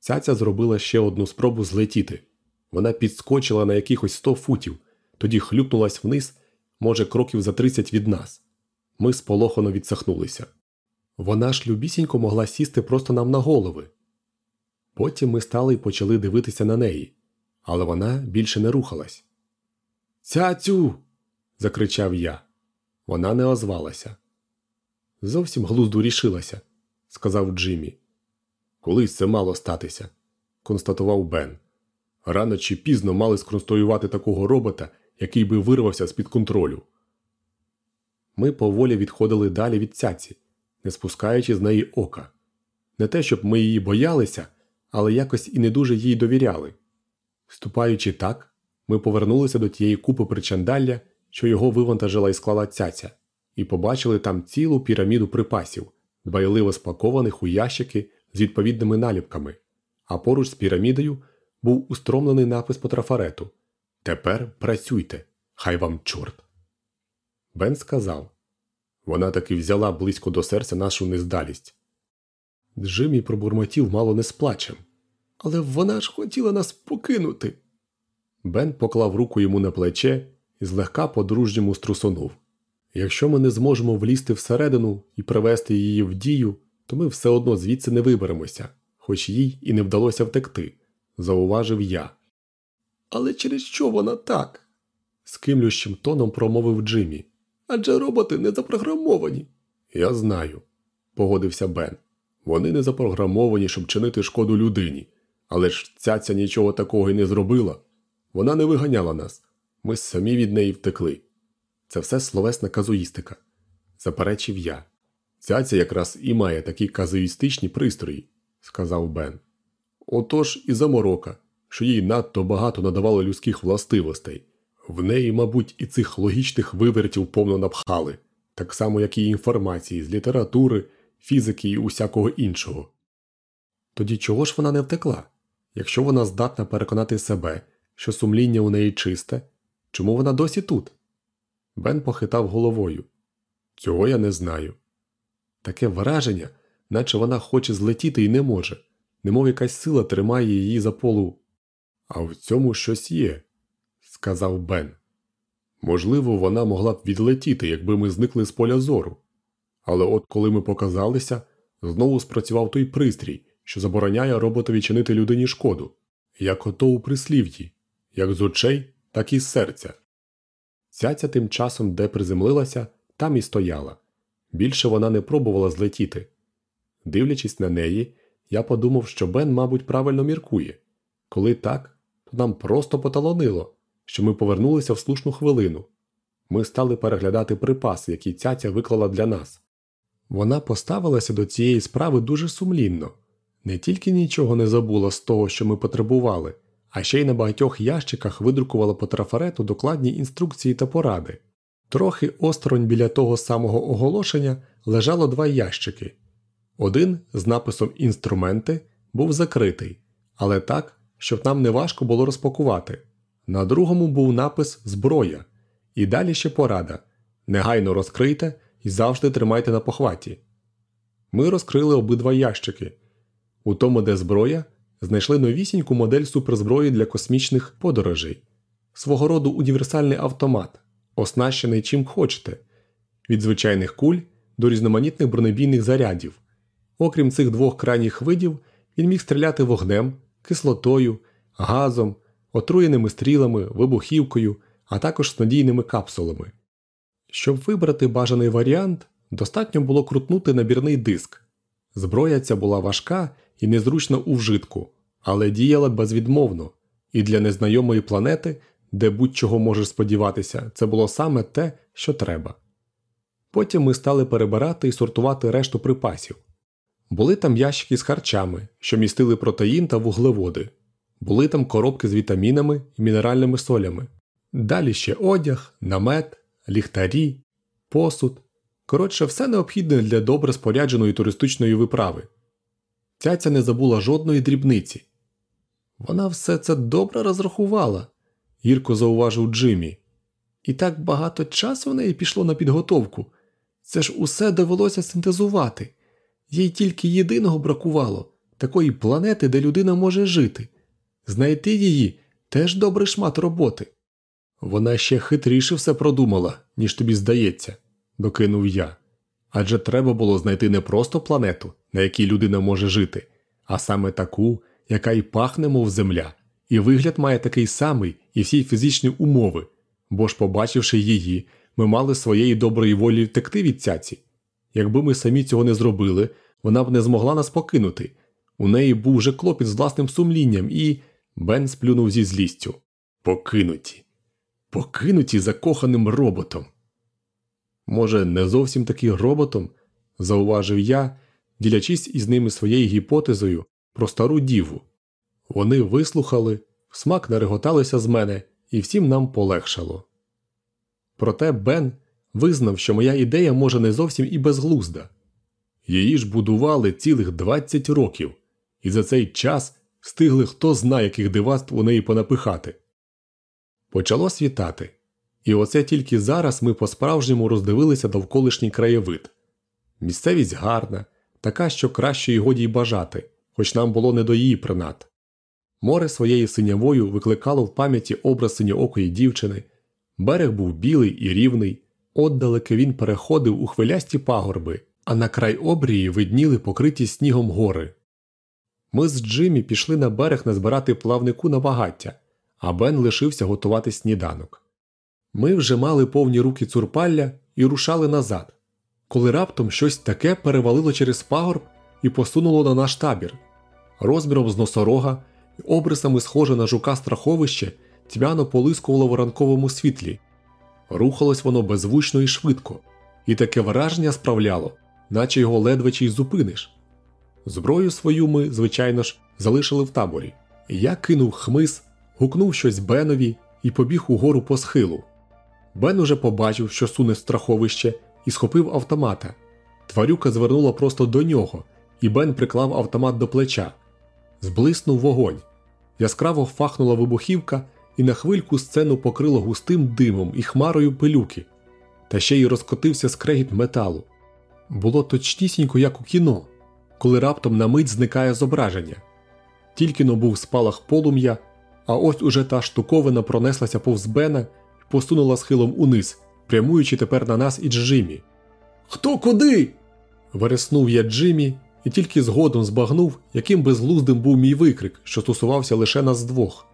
Цяця зробила ще одну спробу злетіти. Вона підскочила на якихось сто футів, тоді хлюпнулась вниз, може, кроків за тридцять від нас. Ми сполохано відсахнулися. Вона ж любісінько могла сісти просто нам на голови. Потім ми стали й почали дивитися на неї, але вона більше не рухалась. Цяцю. закричав я. Вона не озвалася. Зовсім глузду рішилася, сказав Джиммі. Колись це мало статися, констатував Бен. Рано чи пізно мали сконструювати такого робота, який би вирвався з під контролю. Ми поволі відходили далі від цяці, не спускаючи з неї ока. Не те, щоб ми її боялися, але якось і не дуже їй довіряли. Ступаючи так, ми повернулися до тієї купи причандалля, що його вивантажила і склала цяця, і побачили там цілу піраміду припасів, дбайливо спакованих у ящики з відповідними наліпками, а поруч з пірамідою був устромлений напис по трафарету Тепер працюйте, хай вам чорт. Бен сказав вона таки взяла близько до серця нашу нездалість. Джиммі пробурмотів мало не з. Але вона ж хотіла нас покинути. Бен поклав руку йому на плече і злегка по-дружньому струсонув. Якщо ми не зможемо влізти всередину і привести її в дію, то ми все одно звідси не виберемося, хоч їй і не вдалося втекти, зауважив я. Але через що вона так? скимлющим тоном промовив Джиммі. Адже роботи не запрограмовані. Я знаю, погодився Бен. Вони не запрограмовані, щоб чинити шкоду людині. Але ж цяця нічого такого й не зробила. Вона не виганяла нас. Ми самі від неї втекли. Це все словесна казуїстика, заперечив я. Цяця якраз і має такі казуїстичні пристрої, сказав Бен. Отож і заморока, що їй надто багато надавало людських властивостей. В неї, мабуть, і цих логічних вивертів повно напхали, так само, як і інформації з літератури, фізики і усякого іншого. Тоді чого ж вона не втекла? Якщо вона здатна переконати себе, що сумління у неї чисте, чому вона досі тут? Бен похитав головою. Цього я не знаю. Таке враження, наче вона хоче злетіти і не може, немов якась сила тримає її за полу. А в цьому щось є, сказав Бен. Можливо, вона могла б відлетіти, якби ми зникли з поля зору. Але от коли ми показалися, знову спрацював той пристрій, що забороняє роботові чинити людині шкоду, як ото у прислів'ї, як з очей, так і з серця. Цяця тим часом, де приземлилася, там і стояла. Більше вона не пробувала злетіти. Дивлячись на неї, я подумав, що Бен, мабуть, правильно міркує. Коли так, то нам просто поталонило, що ми повернулися в слушну хвилину. Ми стали переглядати припаси, які цяця виклала для нас. Вона поставилася до цієї справи дуже сумлінно, не тільки нічого не забула з того, що ми потребували, а ще й на багатьох ящиках видрукувала по трафарету докладні інструкції та поради. Трохи осторонь біля того самого оголошення лежало два ящики. Один з написом Інструменти був закритий, але так, щоб нам не важко було розпакувати. На другому був напис Зброя. І далі ще порада негайно розкрийте і завжди тримайте на похваті. Ми розкрили обидва ящики. У тому, де зброя, знайшли новісіньку модель суперзброї для космічних подорожей, свого роду універсальний автомат, оснащений чим хочете, від звичайних куль до різноманітних бронебійних зарядів. Окрім цих двох крайніх видів, він міг стріляти вогнем, кислотою, газом, отруєними стрілами, вибухівкою, а також з надійними капсулами. Щоб вибрати бажаний варіант, достатньо було крутнути набірний диск. Зброя ця була важка і незручна у вжитку, але діяла безвідмовно, і для незнайомої планети, де будь-чого можеш сподіватися, це було саме те, що треба. Потім ми стали перебирати і сортувати решту припасів. Були там ящики з харчами, що містили протеїн та вуглеводи, були там коробки з вітамінами і мінеральними солями, далі ще одяг, намет, ліхтарі, посуд. Коротше, все необхідне для добре спорядженої туристичної виправи. Цяця не забула жодної дрібниці. Вона все це добре розрахувала, гірко зауважив Джиммі. І так багато часу в неї пішло на підготовку. Це ж усе довелося синтезувати. Їй тільки єдиного бракувало такої планети, де людина може жити. Знайти її теж добрий шмат роботи. Вона ще хитріше все продумала, ніж тобі здається, докинув я. Адже треба було знайти не просто планету, на якій людина може жити, а саме таку, яка й пахне, мов земля, і вигляд має такий самий і всі фізичні умови, бо ж, побачивши її, ми мали своєї доброї волі втекти від цяці. Якби ми самі цього не зробили, вона б не змогла нас покинути. У неї був вже клопіт з власним сумлінням, і. Бен сплюнув зі злістю. Покинуті. Покинуті закоханим роботом. Може, не зовсім таки роботом, зауважив я, ділячись із ними своєю гіпотезою про стару діву. Вони вислухали, смак нареготалися з мене, і всім нам полегшало. Проте Бен визнав, що моя ідея може не зовсім і безглузда. Її ж будували цілих 20 років, і за цей час встигли хто зна, яких дивацтв у неї понапихати. Почало світати, і оце тільки зараз ми по-справжньому роздивилися довколишній краєвид. Місцевість гарна, така, що краще й годі й бажати, хоч нам було не до її принад. Море своєю синявою викликало в пам'яті образ синьоокої дівчини, берег був білий і рівний, отдалеки він переходив у хвилясті пагорби, а на край обрії видніли покриті снігом гори. Ми з Джиммі пішли на берег назбирати плавнику на багаття, а Бен лишився готувати сніданок. Ми вже мали повні руки цурпалля і рушали назад, коли раптом щось таке перевалило через пагорб і посунуло на наш табір. Розміром з носорога обрисами схоже на жука страховище тьмяно полискувало в ранковому світлі. Рухалось воно беззвучно і швидко, і таке враження справляло, наче його ледве чи й зупиниш. Зброю свою ми, звичайно ж, залишили в таборі. Я кинув хмиз, гукнув щось Бенові і побіг угору по схилу. Бен уже побачив, що суне страховище, і схопив автомата. Тварюка звернула просто до нього, і Бен приклав автомат до плеча. Зблиснув вогонь. Яскраво фахнула вибухівка, і на хвильку сцену покрило густим димом і хмарою пилюки, та ще й розкотився скрегіт металу. Було точнісінько, як у кіно коли раптом на мить зникає зображення. Тільки но був спалах полум'я, а ось уже та штуковина пронеслася повз Бена і посунула схилом униз, прямуючи тепер на нас і Джиммі. Хто куди? вереснув я Джиммі і тільки згодом збагнув, яким безглуздим був мій викрик, що стосувався лише нас двох.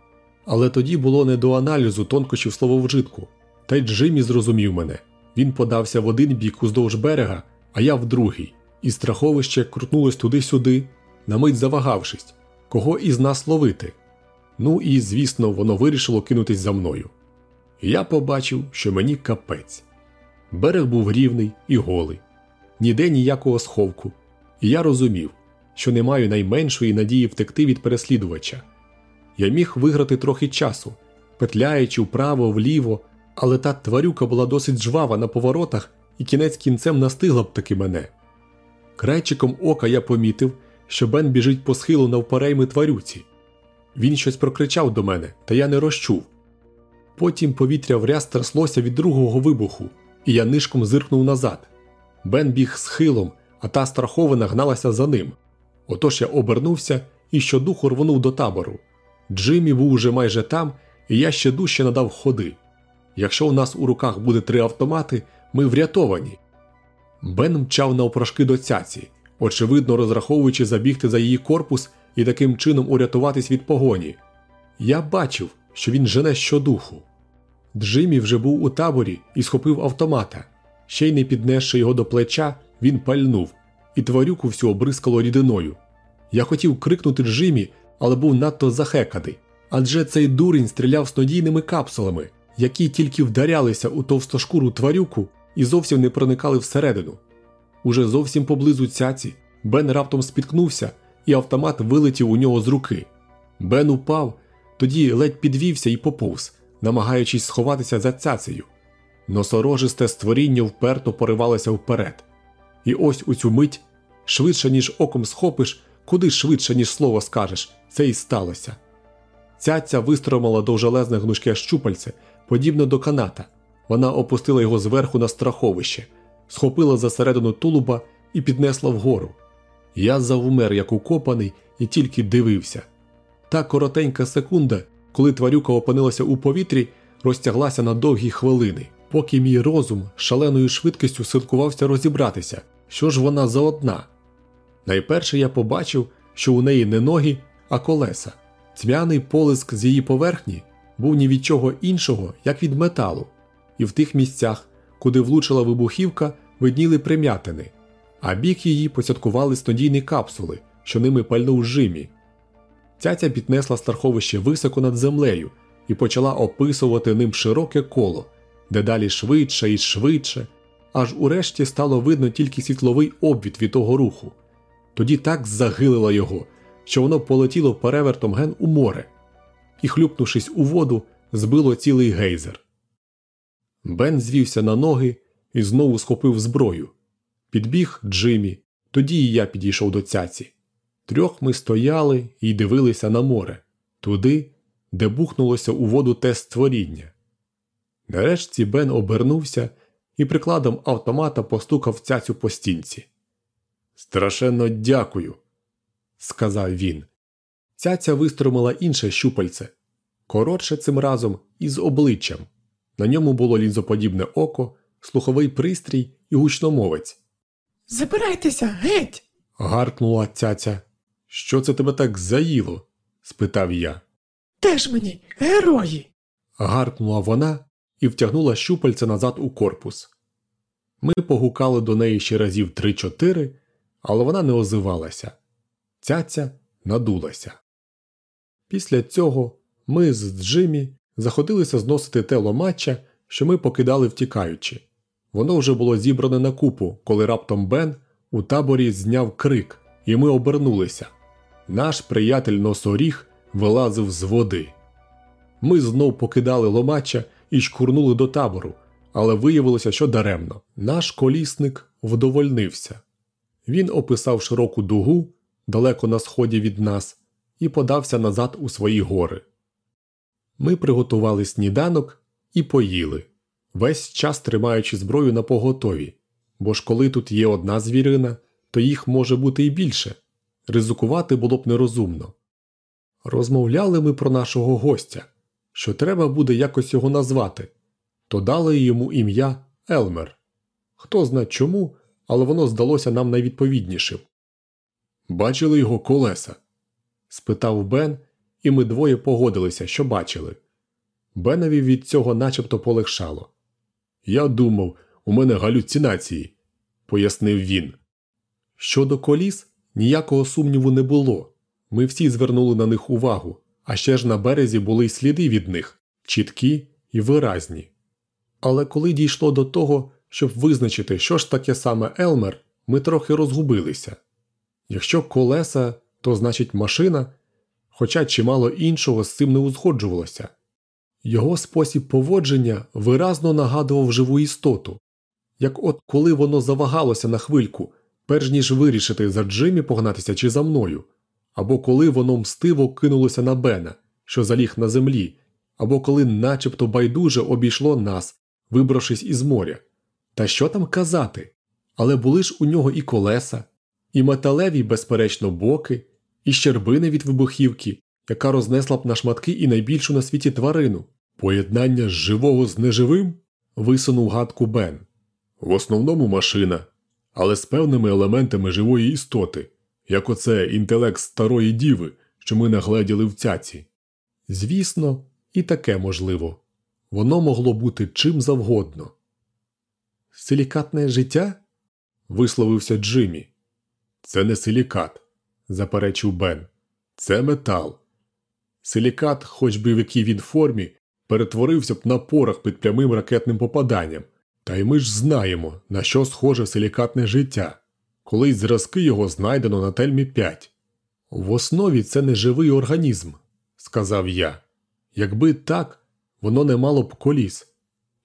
Але тоді було не до аналізу тонкощів слововжитку, та й Джиммі зрозумів мене. Він подався в один бік уздовж берега, а я в другий і страховище крутнулось туди-сюди, на мить завагавшись, кого із нас ловити. Ну і, звісно, воно вирішило кинутись за мною. Я побачив, що мені капець. Берег був рівний і голий, ніде ніякого сховку, я розумів, що не маю найменшої надії втекти від переслідувача. Я міг виграти трохи часу, петляючи вправо, вліво, але та тварюка була досить жвава на поворотах і кінець кінцем настигла б таки мене. Крайчиком ока я помітив, що Бен біжить по схилу навперейми тварюці. Він щось прокричав до мене, та я не розчув. Потім повітря вряз тряслося від другого вибуху, і я нишком зиркнув назад. Бен біг схилом, а та страхована гналася за ним. Отож я обернувся і щодуху рвонув до табору. Джиммі був уже майже там, і я ще дужче надав ходи. Якщо у нас у руках буде три автомати, ми врятовані. Бен мчав навпрошки до цяці, очевидно розраховуючи забігти за її корпус і таким чином урятуватись від погоні. Я бачив, що він жене щодуху. Джиммі вже був у таборі і схопив автомата. Ще й не піднесши його до плеча, він пальнув, і тварюку всю обрискало рідиною. Я хотів крикнути Джиммі, але був надто захеканий. Адже цей дурень стріляв снодійними капсулами, які тільки вдарялися у товстошкуру тварюку і зовсім не проникали всередину. Уже зовсім поблизу цяці Бен раптом спіткнувся, і автомат вилетів у нього з руки. Бен упав, тоді ледь підвівся і поповз, намагаючись сховатися за цяцею. Носорожисте створіння вперто поривалося вперед. І ось у цю мить, швидше, ніж оком схопиш, куди швидше, ніж слово скажеш, це і сталося. Цяця вистромила довжелезне гнучке щупальце, подібне до каната. Вона опустила його зверху на страховище, схопила за середину тулуба і піднесла вгору. Я завмер, як укопаний, і тільки дивився. Та коротенька секунда, коли тварюка опинилася у повітрі, розтяглася на довгі хвилини, поки мій розум шаленою швидкістю силкувався розібратися, що ж вона за одна. Найперше я побачив, що у неї не ноги, а колеса. Цьмяний полиск з її поверхні був ні від чого іншого, як від металу, і в тих місцях, куди влучила вибухівка, видніли прим'ятини, а бік її посяткували стодійні капсули, що ними пальнув жимі. Цяця піднесла страховище високо над землею і почала описувати ним широке коло, дедалі швидше і швидше, аж урешті стало видно тільки світловий обвід від того руху. Тоді так загилила його, що воно полетіло перевертом ген у море і, хлюпнувшись у воду, збило цілий гейзер. Бен звівся на ноги і знову схопив зброю. Підбіг Джиммі, тоді і я підійшов до цяці. Трьох ми стояли і дивилися на море, туди, де бухнулося у воду те створіння. Нарешті Бен обернувся і прикладом автомата постукав цяцю по стінці. Страшенно дякую, сказав він. Цяця вистромила інше щупальце, коротше цим разом із обличчям. На ньому було лінзоподібне око, слуховий пристрій і гучномовець. Забирайтеся, геть. гаркнула цяця. Що це тебе так заїло? спитав я. Теж мені, герої. Гаркнула вона і втягнула щупальце назад у корпус. Ми погукали до неї ще разів три-чотири, але вона не озивалася. Цяця надулася. Після цього ми з Джиммі заходилися зносити те ломача, що ми покидали втікаючи. Воно вже було зібране на купу, коли раптом Бен у таборі зняв крик, і ми обернулися. Наш приятель носоріг вилазив з води. Ми знов покидали ломача і шкурнули до табору, але виявилося, що даремно. Наш колісник вдовольнився. Він описав широку дугу далеко на сході від нас і подався назад у свої гори. Ми приготували сніданок і поїли, весь час тримаючи зброю на поготові, бо ж коли тут є одна звірина, то їх може бути і більше. Ризикувати було б нерозумно. Розмовляли ми про нашого гостя, що треба буде якось його назвати, то дали йому ім'я Елмер. Хто зна чому, але воно здалося нам найвідповіднішим. Бачили його колеса? спитав Бен, і ми двоє погодилися, що бачили. Бенові від цього начебто полегшало. Я думав, у мене галюцинації, пояснив він. Щодо коліс, ніякого сумніву не було. Ми всі звернули на них увагу, а ще ж на березі були й сліди від них чіткі і виразні. Але коли дійшло до того, щоб визначити, що ж таке саме Елмер, ми трохи розгубилися. Якщо колеса, то значить машина, хоча чимало іншого з цим не узгоджувалося. Його спосіб поводження виразно нагадував живу істоту, як от коли воно завагалося на хвильку, перш ніж вирішити за Джимі погнатися чи за мною, або коли воно мстиво кинулося на Бена, що заліг на землі, або коли начебто байдуже обійшло нас, вибравшись із моря. Та що там казати? Але були ж у нього і колеса, і металеві, безперечно, боки, і щербини від вибухівки, яка рознесла б на шматки і найбільшу на світі тварину. Поєднання з живого з неживим? висунув гадку Бен. В основному машина, але з певними елементами живої істоти, як оце інтелект старої діви, що ми нагледіли в цяці. Звісно, і таке можливо. Воно могло бути чим завгодно. Силікатне життя? висловився Джиммі. Це не силікат, заперечив Бен. Це метал. Силікат, хоч би в якій він формі, перетворився б на порох під прямим ракетним попаданням. Та й ми ж знаємо, на що схоже силікатне життя. Колись зразки його знайдено на тельмі 5. В основі це не живий організм, сказав я. Якби так, воно не мало б коліс.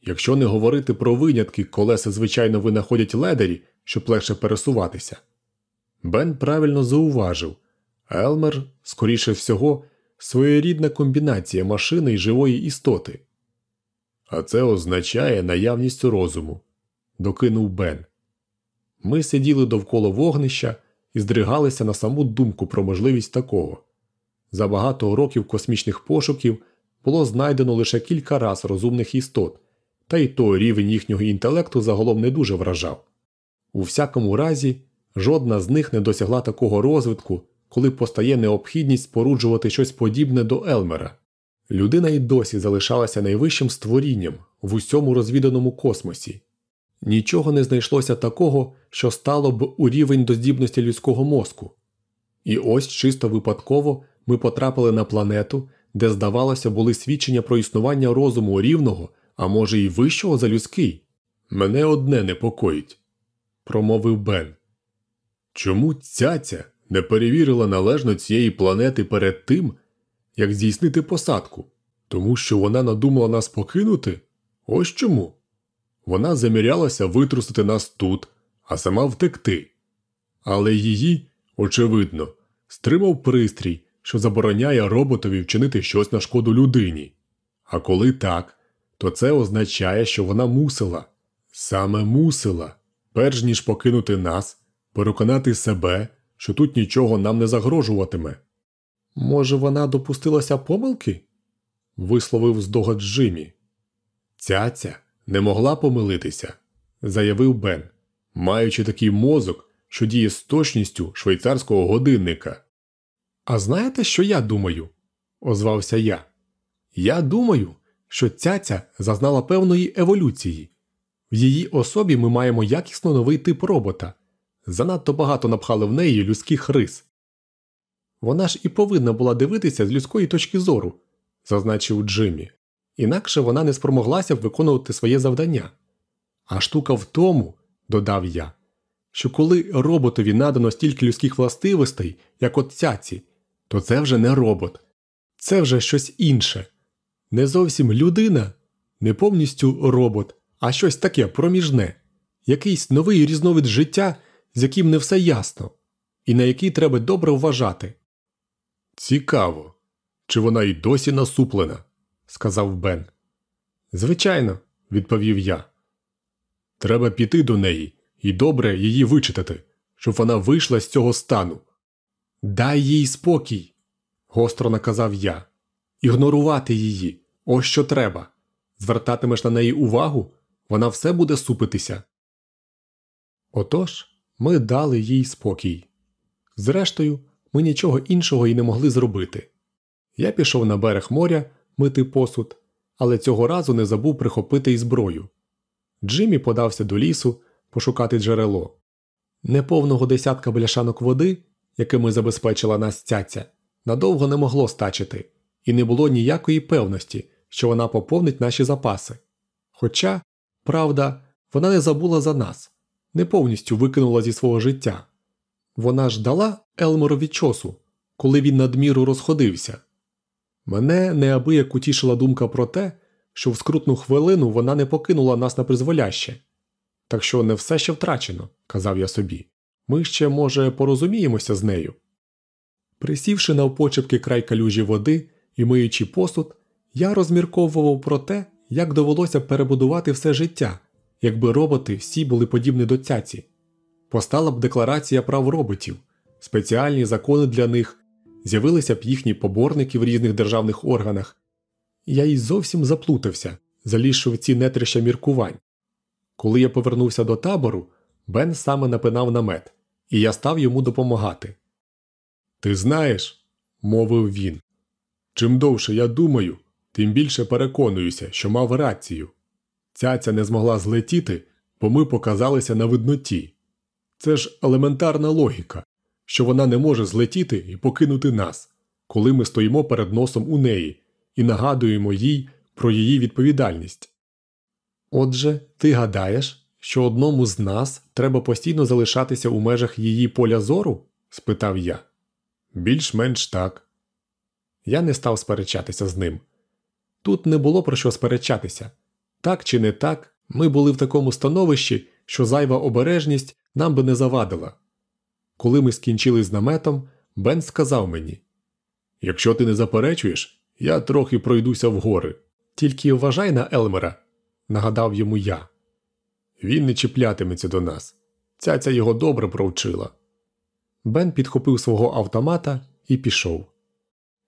Якщо не говорити про винятки, колеса, звичайно, винаходять ледері, щоб легше пересуватися. Бен правильно зауважив Елмер, скоріше всього, своєрідна комбінація машини і живої істоти. А це означає наявність розуму, докинув Бен. Ми сиділи довкола вогнища і здригалися на саму думку про можливість такого. За багато років космічних пошуків було знайдено лише кілька раз розумних істот, та й то рівень їхнього інтелекту загалом не дуже вражав. У всякому разі, жодна з них не досягла такого розвитку, коли постає необхідність споруджувати щось подібне до Елмера. Людина й досі залишалася найвищим створінням в усьому розвіданому космосі. Нічого не знайшлося такого, що стало б у рівень до здібності людського мозку. І ось чисто випадково ми потрапили на планету, де, здавалося, були свідчення про існування розуму рівного, а може й вищого за людський. Мене одне непокоїть, промовив Бен. Чому цяця не перевірила належно цієї планети перед тим, як здійснити посадку? Тому що вона надумала нас покинути? Ось чому. Вона замірялася витрусити нас тут, а сама втекти. Але її, очевидно, стримав пристрій, що забороняє роботові вчинити щось на шкоду людині. А коли так, то це означає, що вона мусила, саме мусила, перш ніж покинути нас, переконати себе, що тут нічого нам не загрожуватиме. Може, вона допустилася помилки? висловив здогад Джиммі. Цяця не могла помилитися, заявив Бен, маючи такий мозок, що діє з точністю швейцарського годинника. А знаєте, що я думаю? озвався я. Я думаю, що цяця зазнала певної еволюції. В її особі ми маємо якісно новий тип робота. Занадто багато напхали в неї людських рис. Вона ж і повинна була дивитися з людської точки зору, зазначив Джиммі, інакше вона не спромоглася б виконувати своє завдання. А штука в тому, додав я, що коли роботові надано стільки людських властивостей, як от цяці, то це вже не робот, це вже щось інше. Не зовсім людина, не повністю робот, а щось таке проміжне, якийсь новий різновид життя, з яким не все ясно, і на який треба добре вважати. Цікаво, чи вона й досі насуплена, сказав Бен. Звичайно, відповів я. Треба піти до неї і добре її вичитати, щоб вона вийшла з цього стану. Дай їй спокій, гостро наказав я. Ігнорувати її, ось що треба. Звертатимеш на неї увагу, вона все буде супитися. Отож, ми дали їй спокій. Зрештою, ми нічого іншого й не могли зробити. Я пішов на берег моря мити посуд, але цього разу не забув прихопити й зброю. Джиммі подався до лісу пошукати джерело. Неповного десятка бляшанок води, якими забезпечила нас цяця, надовго не могло стачити, і не було ніякої певності, що вона поповнить наші запаси. Хоча, правда, вона не забула за нас, не повністю викинула зі свого життя. Вона ж дала Елморові чосу, коли він надміру розходився. Мене неабияк утішила думка про те, що в скрутну хвилину вона не покинула нас на призволяще. Так що не все ще втрачено, казав я собі. Ми ще, може, порозуміємося з нею. Присівши навпочепки край калюжі води і миючи посуд, я розмірковував про те, як довелося перебудувати все життя, якби роботи всі були подібні до цяці. Постала б декларація прав роботів, спеціальні закони для них, з'явилися б їхні поборники в різних державних органах. Я й зовсім заплутався, залізши в ці нетрища міркувань. Коли я повернувся до табору, Бен саме напинав намет, і я став йому допомагати. Ти знаєш, мовив він, чим довше я думаю, тим більше переконуюся, що мав рацію. Цяця не змогла злетіти, бо ми показалися на видноті. Це ж елементарна логіка, що вона не може злетіти і покинути нас, коли ми стоїмо перед носом у неї і нагадуємо їй про її відповідальність. Отже, ти гадаєш, що одному з нас треба постійно залишатися у межах її поля зору? спитав я. Більш-менш так. Я не став сперечатися з ним. Тут не було про що сперечатися. Так чи не так, ми були в такому становищі, що зайва обережність нам би не завадила. Коли ми скінчили з наметом, Бен сказав мені Якщо ти не заперечуєш, я трохи пройдуся вгори. Тільки вважай на Елмера, нагадав йому я. Він не чіплятиметься до нас. Цяця його добре провчила. Бен підхопив свого автомата і пішов.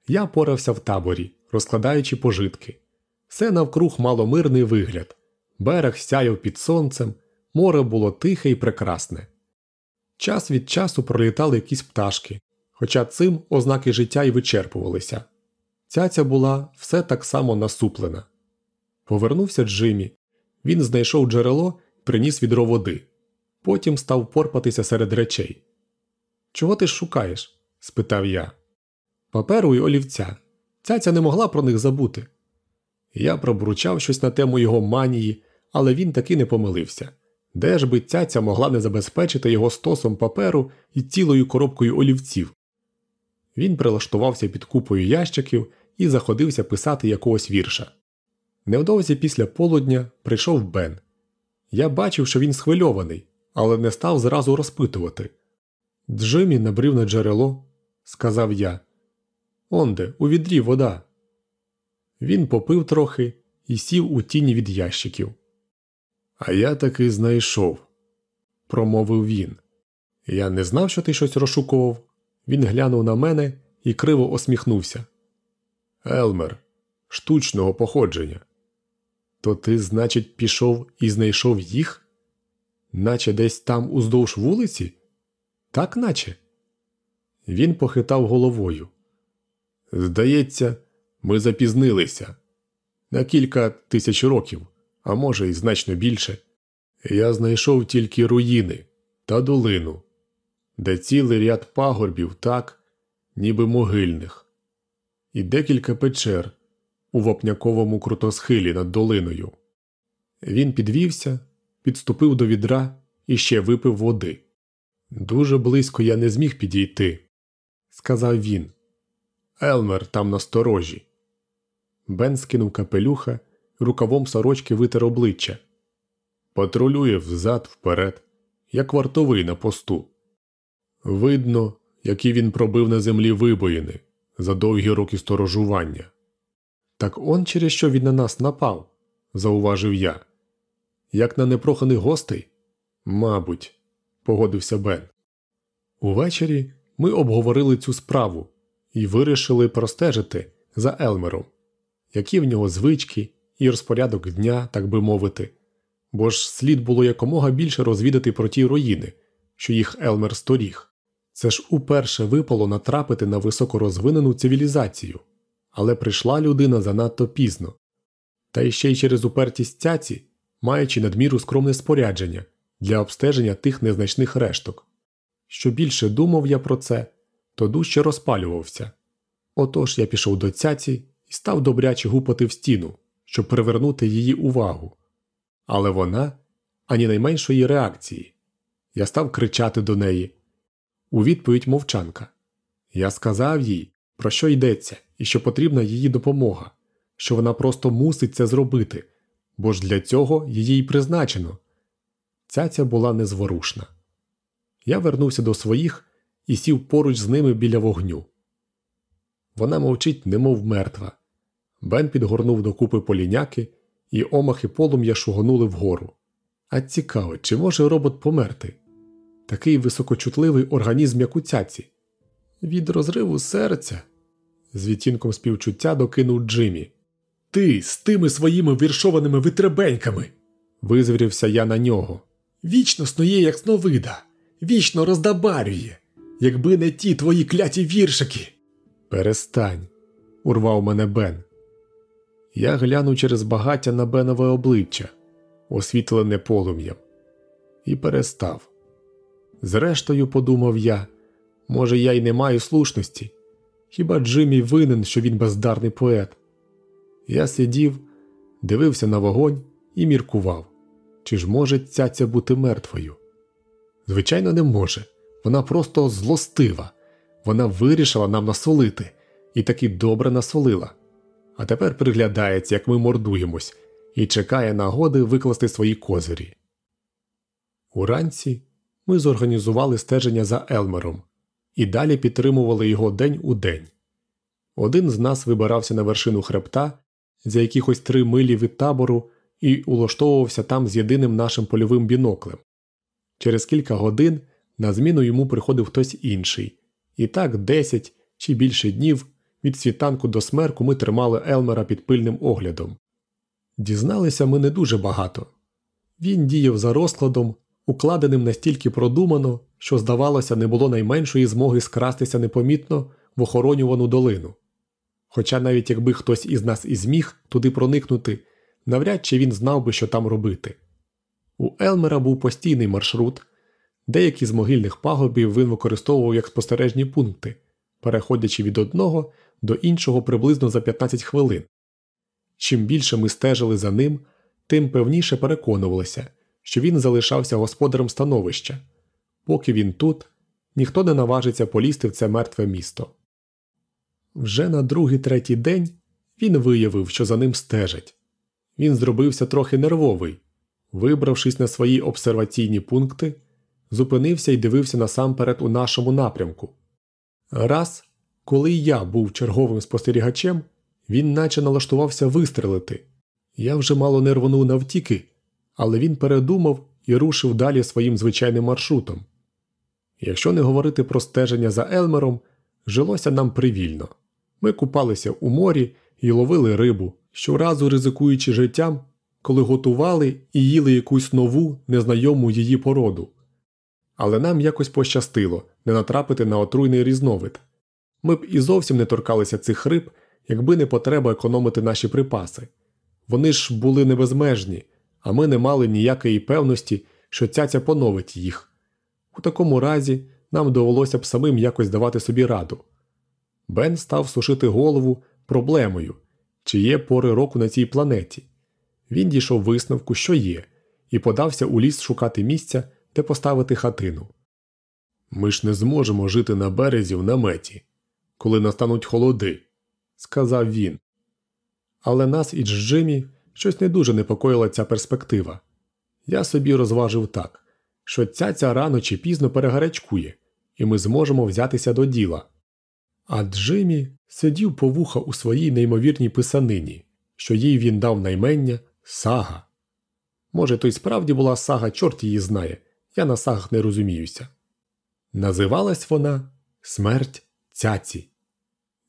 Я порався в таборі, розкладаючи пожитки. Все навкруг мало мирний вигляд. Берег сяяв під сонцем, море було тихе і прекрасне. Час від часу пролітали якісь пташки, хоча цим ознаки життя й вичерпувалися. Цяця була все так само насуплена. Повернувся Джиммі. Він знайшов джерело приніс відро води. Потім став порпатися серед речей. Чого ти ж шукаєш? спитав я. Паперу й олівця. Цяця не могла про них забути. Я пробурчав щось на тему його манії, але він таки не помилився. Де ж би цяця могла не забезпечити його стосом паперу і цілою коробкою олівців? Він прилаштувався під купою ящиків і заходився писати якогось вірша. Невдовзі після полудня прийшов Бен. Я бачив, що він схвильований, але не став зразу розпитувати. Джиммі набрив на джерело, сказав я. Онде, у відрі вода. Він попив трохи і сів у тіні від ящиків. А я таки знайшов, промовив він. Я не знав, що ти щось розшукував. Він глянув на мене і криво осміхнувся. Елмер, штучного походження. То ти, значить, пішов і знайшов їх? Наче десь там уздовж вулиці? Так наче? Він похитав головою. Здається, ми запізнилися на кілька тисяч років, а може, й значно більше. Я знайшов тільки руїни та долину, де цілий ряд пагорбів так, ніби могильних, і декілька печер у вапняковому крутосхилі над долиною. Він підвівся, підступив до відра і ще випив води. Дуже близько я не зміг підійти, сказав він. Елмер там насторожі. Бен скинув капелюха, рукавом сорочки витер обличчя. Патрулює взад вперед, як вартовий на посту. Видно, які він пробив на землі вибоїни за довгі роки сторожування. Так он через що він на нас напав, зауважив я. Як на непроханих гостей? Мабуть, погодився Бен. Увечері ми обговорили цю справу і вирішили простежити за Елмером, які в нього звички і розпорядок дня, так би мовити, бо ж слід було якомога більше розвідати про ті руїни, що їх Елмер сторіг. Це ж уперше випало натрапити на високорозвинену цивілізацію, але прийшла людина занадто пізно, та ще й через упертість цяці, маючи надміру скромне спорядження для обстеження тих незначних решток. Що більше думав я про це, то дужче розпалювався. Отож я пішов до цяці і став добряче гупати в стіну, щоб привернути її увагу. Але вона ані найменшої реакції. Я став кричати до неї. У відповідь мовчанка. Я сказав їй, про що йдеться, і що потрібна її допомога, що вона просто мусить це зробити, бо ж для цього її й призначено. Цяця була незворушна. Я вернувся до своїх і сів поруч з ними біля вогню. Вона мовчить, немов мертва. Бен підгорнув до купи поліняки, і омахи полум'я шугонули вгору. А цікаво, чи може робот померти? Такий високочутливий організм, як у цяці. Від розриву серця, з відтінком співчуття докинув Джиммі. Ти з тими своїми віршованими витребеньками. визвірився я на нього. Вічно снує, як сновида, вічно роздабарює, якби не ті твої кляті віршики. Перестань, урвав мене Бен. Я глянув через багаття на Бенове обличчя, освітлене полум'ям, і перестав. Зрештою, подумав я, може, я й не маю слушності. Хіба Джиммі винен, що він бездарний поет? Я сидів, дивився на вогонь і міркував, чи ж може цяця бути мертвою? Звичайно, не може. Вона просто злостива. Вона вирішила нам насолити і таки добре насолила. А тепер приглядається, як ми мордуємось, і чекає нагоди викласти свої козирі. Уранці ми зорганізували стеження за Елмером і далі підтримували його день у день. Один з нас вибирався на вершину хребта за якихось три милі від табору і улаштовувався там з єдиним нашим польовим біноклем. Через кілька годин на зміну йому приходив хтось інший, і так десять чи більше днів від світанку до смерку ми тримали Елмера під пильним оглядом. Дізналися ми не дуже багато. Він діяв за розкладом, укладеним настільки продумано, що, здавалося, не було найменшої змоги скрастися непомітно в охоронювану долину. Хоча навіть якби хтось із нас і зміг туди проникнути, навряд чи він знав би, що там робити. У Елмера був постійний маршрут, деякі з могильних пагорбів він використовував як спостережні пункти, переходячи від одного до іншого приблизно за 15 хвилин. Чим більше ми стежили за ним, тим певніше переконувалися, що він залишався господарем становища. Поки він тут, ніхто не наважиться полізти в це мертве місто. Вже на другий третій день він виявив, що за ним стежать. Він зробився трохи нервовий. Вибравшись на свої обсерваційні пункти, зупинився і дивився насамперед у нашому напрямку. Раз, коли я був черговим спостерігачем, він наче налаштувався вистрелити. Я вже мало не рвонув навтіки, але він передумав і рушив далі своїм звичайним маршрутом. Якщо не говорити про стеження за Елмером, жилося нам привільно. Ми купалися у морі і ловили рибу, щоразу ризикуючи життям, коли готували і їли якусь нову, незнайому її породу. Але нам якось пощастило не натрапити на отруйний різновид. Ми б і зовсім не торкалися цих риб, якби не потреба економити наші припаси. Вони ж були небезмежні, а ми не мали ніякої певності, що цяця поновить їх. У такому разі нам довелося б самим якось давати собі раду. Бен став сушити голову проблемою, чи є пори року на цій планеті. Він дійшов висновку, що є, і подався у ліс шукати місця, де поставити хатину. Ми ж не зможемо жити на березі в наметі, коли настануть холоди, сказав він. Але нас із Джимі щось не дуже непокоїла ця перспектива. Я собі розважив так, що ця ця рано чи пізно перегарячкує, і ми зможемо взятися до діла. А Джиммі сидів по вуха у своїй неймовірній писанині, що їй він дав наймення сага. Може, то й справді була сага, чорт її знає, я на сагах не розуміюся. Називалась вона Смерть цяці.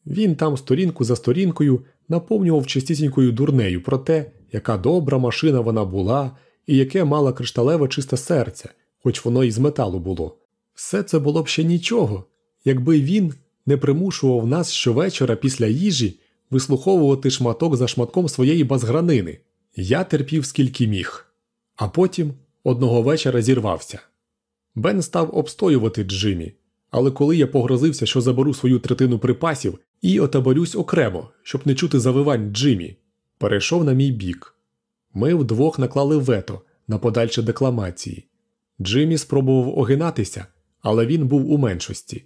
Він там сторінку за сторінкою наповнював чистісінькою дурнею про те, яка добра машина вона була і яке мала кришталеве чисте серце, хоч воно і з металу було. Все це було б ще нічого, якби він не примушував нас щовечора після їжі вислуховувати шматок за шматком своєї базгранини. Я терпів скільки міг, а потім одного вечора зірвався. Бен став обстоювати Джиммі, але коли я погрозився, що заберу свою третину припасів і отаборюсь окремо, щоб не чути завивань Джиммі, перейшов на мій бік. Ми вдвох наклали вето на подальші декламації. Джиммі спробував огинатися, але він був у меншості.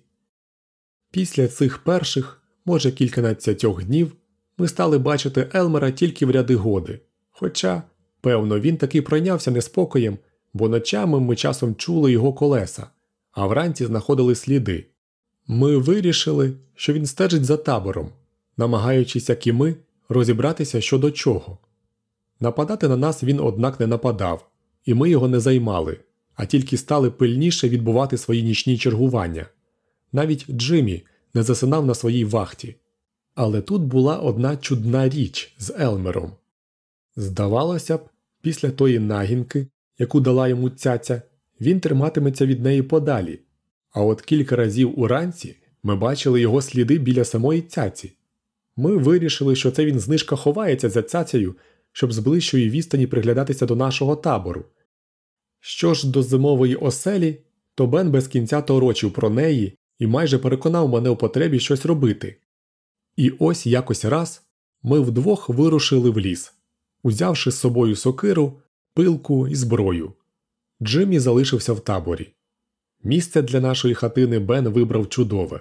Після цих перших, може кільканадцятьох днів, ми стали бачити Елмера тільки в ряди годи. Хоча, певно, він таки пройнявся неспокоєм, бо ночами ми часом чули його колеса, а вранці знаходили сліди. Ми вирішили, що він стежить за табором, намагаючись, як і ми, розібратися щодо чого. Нападати на нас він, однак, не нападав, і ми його не займали, а тільки стали пильніше відбувати свої нічні чергування. Навіть Джиммі не засинав на своїй вахті. Але тут була одна чудна річ з Елмером. Здавалося б, після тої нагінки, яку дала йому цяця, він триматиметься від неї подалі. А от кілька разів уранці ми бачили його сліди біля самої цяці. Ми вирішили, що це він знижка ховається за цяцею, щоб з ближчої відстані приглядатися до нашого табору. Що ж до зимової оселі, то Бен без кінця торочив про неї і майже переконав мене у потребі щось робити, І ось якось раз ми вдвох вирушили в ліс, узявши з собою сокиру, пилку і зброю. Джиммі залишився в таборі. Місце для нашої хатини Бен вибрав чудове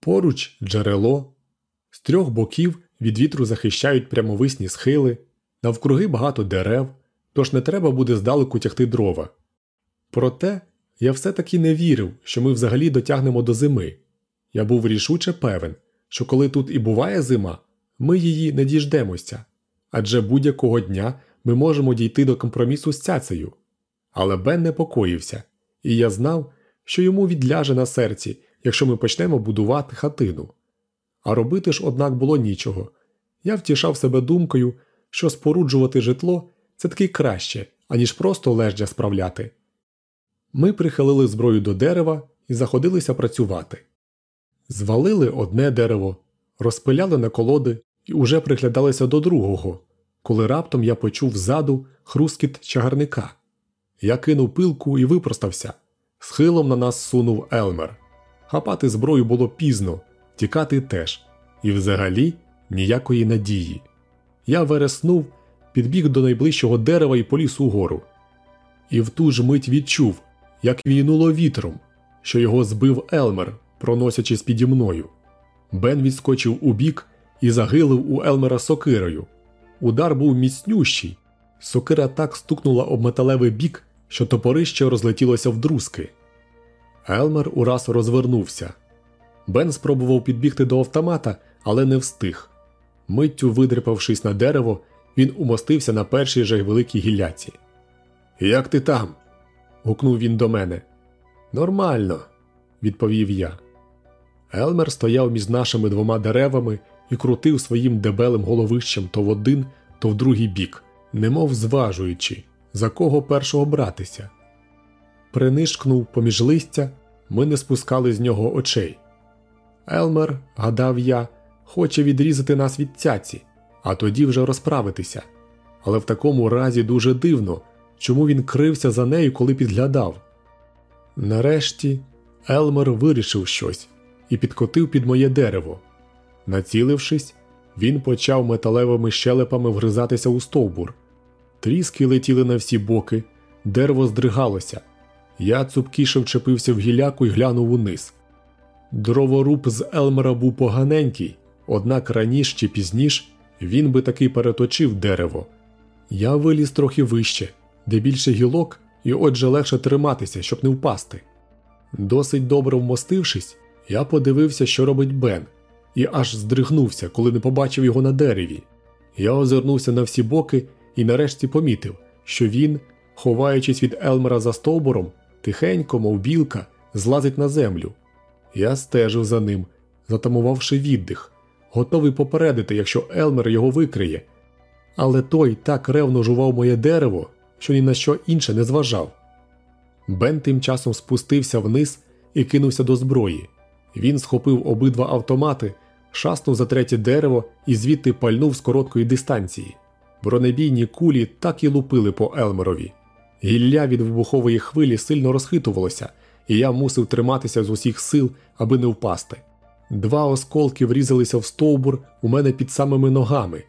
поруч джерело, з трьох боків від вітру захищають прямовисні схили, навкруги багато дерев, тож не треба буде здалеку тягти дрова. Проте я все таки не вірив, що ми взагалі дотягнемо до зими. Я був рішуче певен, що коли тут і буває зима, ми її не діждемося адже будь-якого дня ми можемо дійти до компромісу з цяцею. Але Бен непокоївся, і я знав, що йому відляже на серці, якщо ми почнемо будувати хатину. А робити ж, однак, було нічого. Я втішав себе думкою, що споруджувати житло це таки краще, аніж просто леждя справляти. Ми прихилили зброю до дерева і заходилися працювати. Звалили одне дерево, розпиляли на колоди і уже приглядалися до другого, коли раптом я почув ззаду хрускіт чагарника. Я кинув пилку і випростався. Схилом на нас сунув Елмер. Хапати зброю було пізно, тікати теж, і взагалі ніякої надії. Я вереснув, підбіг до найближчого дерева і поліз угору. І в ту ж мить відчув, як війнуло вітром, що його збив Елмер, проносячись піді мною. Бен відскочив у бік і загилив у Елмера сокирою. Удар був міцнющий. Сокира так стукнула об металевий бік, що топорище розлетілося в друзки. Елмер ураз розвернувся. Бен спробував підбігти до автомата, але не встиг. Миттю видрипавшись на дерево, він умостився на першій же великій гілляці. Як ти там? гукнув він до мене. Нормально, відповів я. Елмер стояв між нашими двома деревами і крутив своїм дебелим головищем то в один, то в другий бік, немов зважуючи, за кого першого братися. Принишкнув поміж листя, ми не спускали з нього очей. Елмер, гадав я, хоче відрізати нас від цяці, а тоді вже розправитися. Але в такому разі дуже дивно, чому він крився за нею, коли підглядав. Нарешті Елмер вирішив щось і підкотив під моє дерево. Націлившись, він почав металевими щелепами вгризатися у стовбур. Тріски летіли на всі боки, дерево здригалося. Я цупкіше вчепився в гіляку і глянув униз. Дроворуб з Елмера був поганенький, однак раніше чи пізніше він би таки переточив дерево. Я виліз трохи вище, де більше гілок, і отже легше триматися, щоб не впасти. Досить добре вмостившись, я подивився, що робить Бен, і аж здригнувся, коли не побачив його на дереві. Я озирнувся на всі боки і нарешті помітив, що він, ховаючись від Елмера за стовбуром, тихенько, мов білка, злазить на землю. Я стежив за ним, затамувавши віддих, готовий попередити, якщо Елмер його викриє. Але той так ревно жував моє дерево, що ні на що інше не зважав. Бен тим часом спустився вниз і кинувся до зброї. Він схопив обидва автомати, шаснув за третє дерево і звідти пальнув з короткої дистанції. Бронебійні кулі так і лупили по Елмерові. Гілля від вибухової хвилі сильно розхитувалося, і я мусив триматися з усіх сил, аби не впасти. Два осколки врізалися в стовбур у мене під самими ногами,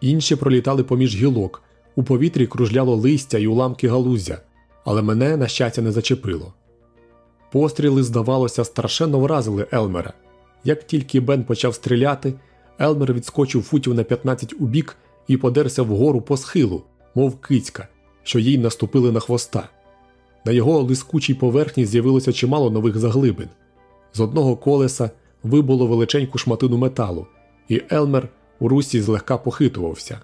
інші пролітали поміж гілок, у повітрі кружляло листя і уламки галузя, але мене, на щастя, не зачепило. Постріли, здавалося, страшенно вразили Елмера. Як тільки Бен почав стріляти, Елмер відскочив футів на 15 у бік і подерся вгору по схилу, мов кицька, що їй наступили на хвоста. На його лискучій поверхні з'явилося чимало нових заглибин. З одного колеса вибуло величеньку шматину металу, і Елмер у русі злегка похитувався.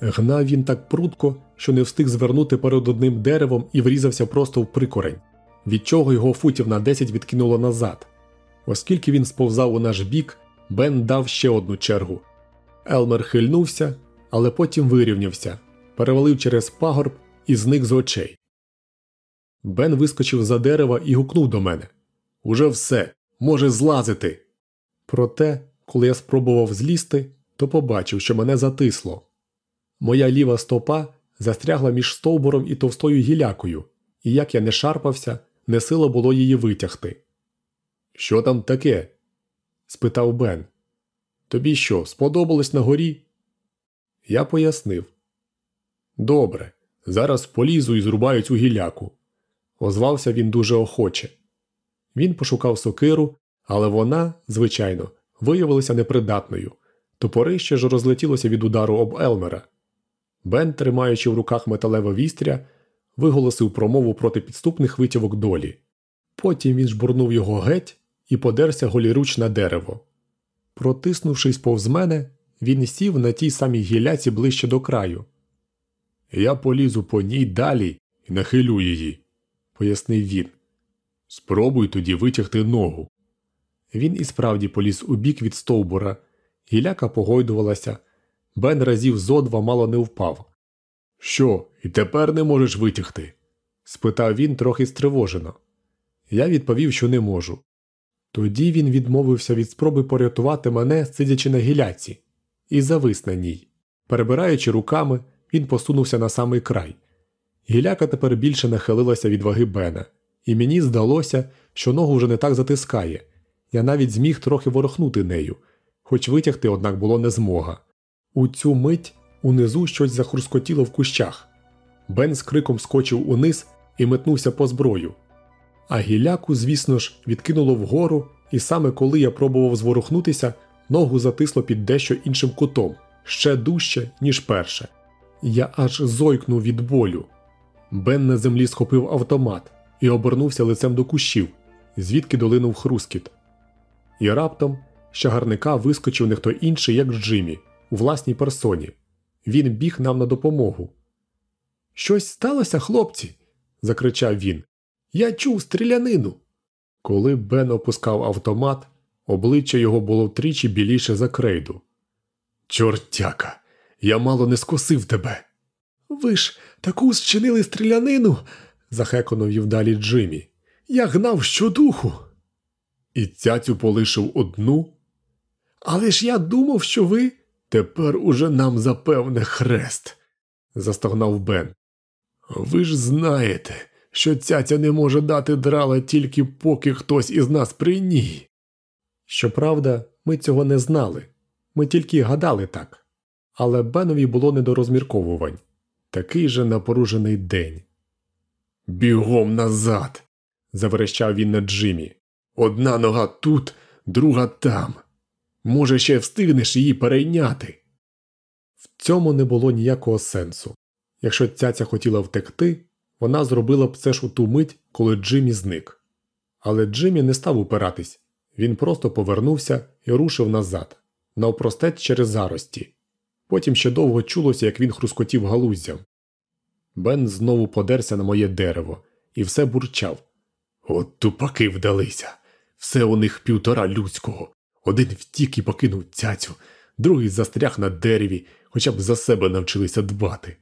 Гнав він так прудко, що не встиг звернути перед одним деревом і врізався просто в прикорень, від чого його футів на 10 відкинуло назад. Оскільки він сповзав у наш бік, Бен дав ще одну чергу. Елмер хильнувся, але потім вирівнявся, перевалив через пагорб і зник з очей. Бен вискочив за дерева і гукнув до мене Уже все, може злазити. Проте, коли я спробував злізти, то побачив, що мене затисло. Моя ліва стопа застрягла між стовбуром і товстою гілякою, і як я не шарпався, не сила було її витягти. Що там таке? спитав Бен. Тобі що, сподобалось на горі? Я пояснив. Добре, зараз полізу і зрубаю цю гіляку. Озвався він дуже охоче. Він пошукав сокиру, але вона, звичайно, виявилася непридатною. Топорище ж розлетілося від удару об Елмера. Бен, тримаючи в руках металеве вістря, виголосив промову проти підступних витівок долі. Потім він жбурнув його геть і подерся голіруч на дерево. Протиснувшись повз мене, він сів на тій самій гіляці ближче до краю. Я полізу по ній далі і нахилю її, пояснив він. Спробуй тоді витягти ногу. Він і справді поліз у бік від стовбура, гіляка погойдувалася, Бен разів зо два мало не впав. Що, і тепер не можеш витягти? спитав він трохи стривожено. Я відповів, що не можу. Тоді він відмовився від спроби порятувати мене, сидячи на гіляці, і завис на ній. Перебираючи руками, він посунувся на самий край. Гіляка тепер більше нахилилася від ваги Бена, і мені здалося, що ногу вже не так затискає. Я навіть зміг трохи ворохнути нею, хоч витягти, однак, було не змога. У цю мить унизу щось захрускотіло в кущах. Бен з криком скочив униз і метнувся по зброю. А гіляку, звісно ж, відкинуло вгору, і саме коли я пробував зворухнутися, ногу затисло під дещо іншим кутом, ще дужче, ніж перше. Я аж зойкнув від болю. Бен на землі схопив автомат і обернувся лицем до кущів, звідки долинув хрускіт. І раптом з чагарника вискочив не хто інший, як Джиммі, у власній персоні. Він біг нам на допомогу. Щось сталося, хлопці. закричав він. Я чув стрілянину. Коли Бен опускав автомат, обличчя його було втричі біліше за крейду. Чортяка, я мало не скосив тебе. Ви ж таку зчинили стрілянину, захекано вів далі Джиммі. Я гнав щодуху. І цяцю полишив одну. Але ж я думав, що ви тепер уже нам запевне хрест, застогнав Бен. Ви ж знаєте, що цяця не може дати драла тільки поки хтось із нас при ній. Щоправда, ми цього не знали, ми тільки гадали так. Але Бенові було не до розмірковувань такий же напоружений день. Бігом назад. заверещав він на Джиммі. Одна нога тут, друга там. Може, ще встигнеш її перейняти. В цьому не було ніякого сенсу. Якщо цяця хотіла втекти, вона зробила б це ж у ту мить, коли Джиммі зник. Але Джиммі не став упиратись, він просто повернувся і рушив назад, навпростець через зарості. Потім ще довго чулося, як він хрускотів галуздям. Бен знову подерся на моє дерево і все бурчав. От тупаки вдалися. Все у них півтора людського. Один втік і покинув цяцю, другий застряг на дереві, хоча б за себе навчилися дбати.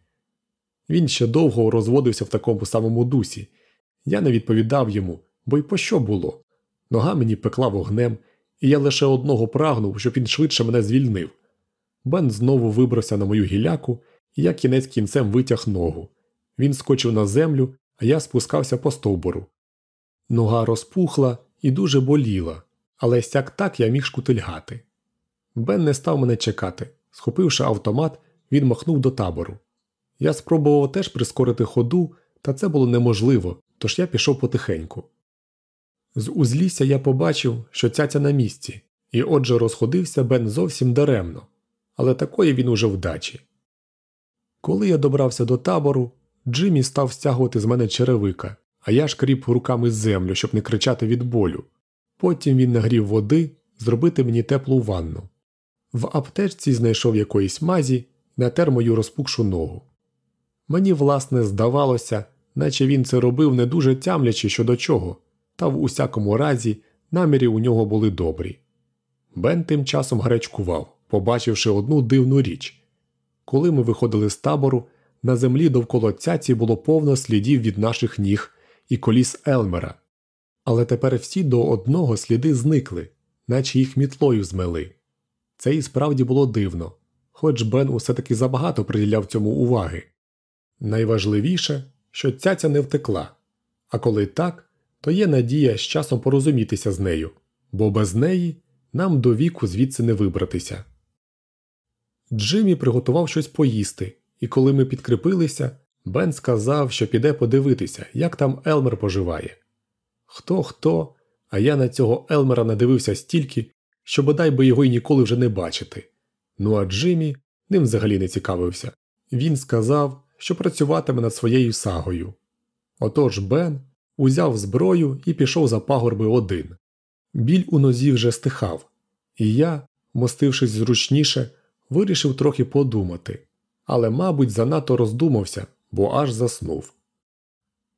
Він ще довго розводився в такому самому дусі. Я не відповідав йому, бо й по що було. Нога мені пекла вогнем, і я лише одного прагнув, щоб він швидше мене звільнив. Бен знову вибрався на мою гіляку, і я кінець кінцем витяг ногу. Він скочив на землю, а я спускався по стовбуру. Нога розпухла і дуже боліла, але сяк так я міг шкутильгати. Бен не став мене чекати. Схопивши автомат, він махнув до табору. Я спробував теж прискорити ходу, та це було неможливо, тож я пішов потихеньку. З узлісся я побачив, що цяця на місці, і отже розходився Бен зовсім даремно, але такої він уже вдачі. Коли я добрався до табору, Джиммі став стягувати з мене черевика, а я шкріп руками землю, щоб не кричати від болю. Потім він нагрів води зробити мені теплу ванну. В аптечці знайшов якоїсь мазі натер мою розпукшу ногу. Мені, власне, здавалося, наче він це робив не дуже тямлячи щодо чого, та в усякому разі наміри у нього були добрі. Бен тим часом гарячкував, побачивши одну дивну річ. Коли ми виходили з табору, на землі довкола цяці було повно слідів від наших ніг і коліс Елмера. Але тепер всі до одного сліди зникли, наче їх мітлою змели. Це і справді було дивно, хоч Бен усе таки забагато приділяв цьому уваги. Найважливіше, що цяця не втекла, а коли так, то є надія з часом порозумітися з нею, бо без неї нам до віку звідси не вибратися. Джиммі приготував щось поїсти, і коли ми підкріпилися, Бен сказав, що піде подивитися, як там Елмер поживає. Хто хто, а я на цього Елмера надивився стільки, що бодай би його й ніколи вже не бачити. Ну а Джиммі ним взагалі не цікавився. Він сказав, що працюватиме над своєю сагою. Отож Бен узяв зброю і пішов за пагорби один. Біль у нозі вже стихав, і я, мостившись зручніше, вирішив трохи подумати, але, мабуть, занадто роздумався, бо аж заснув.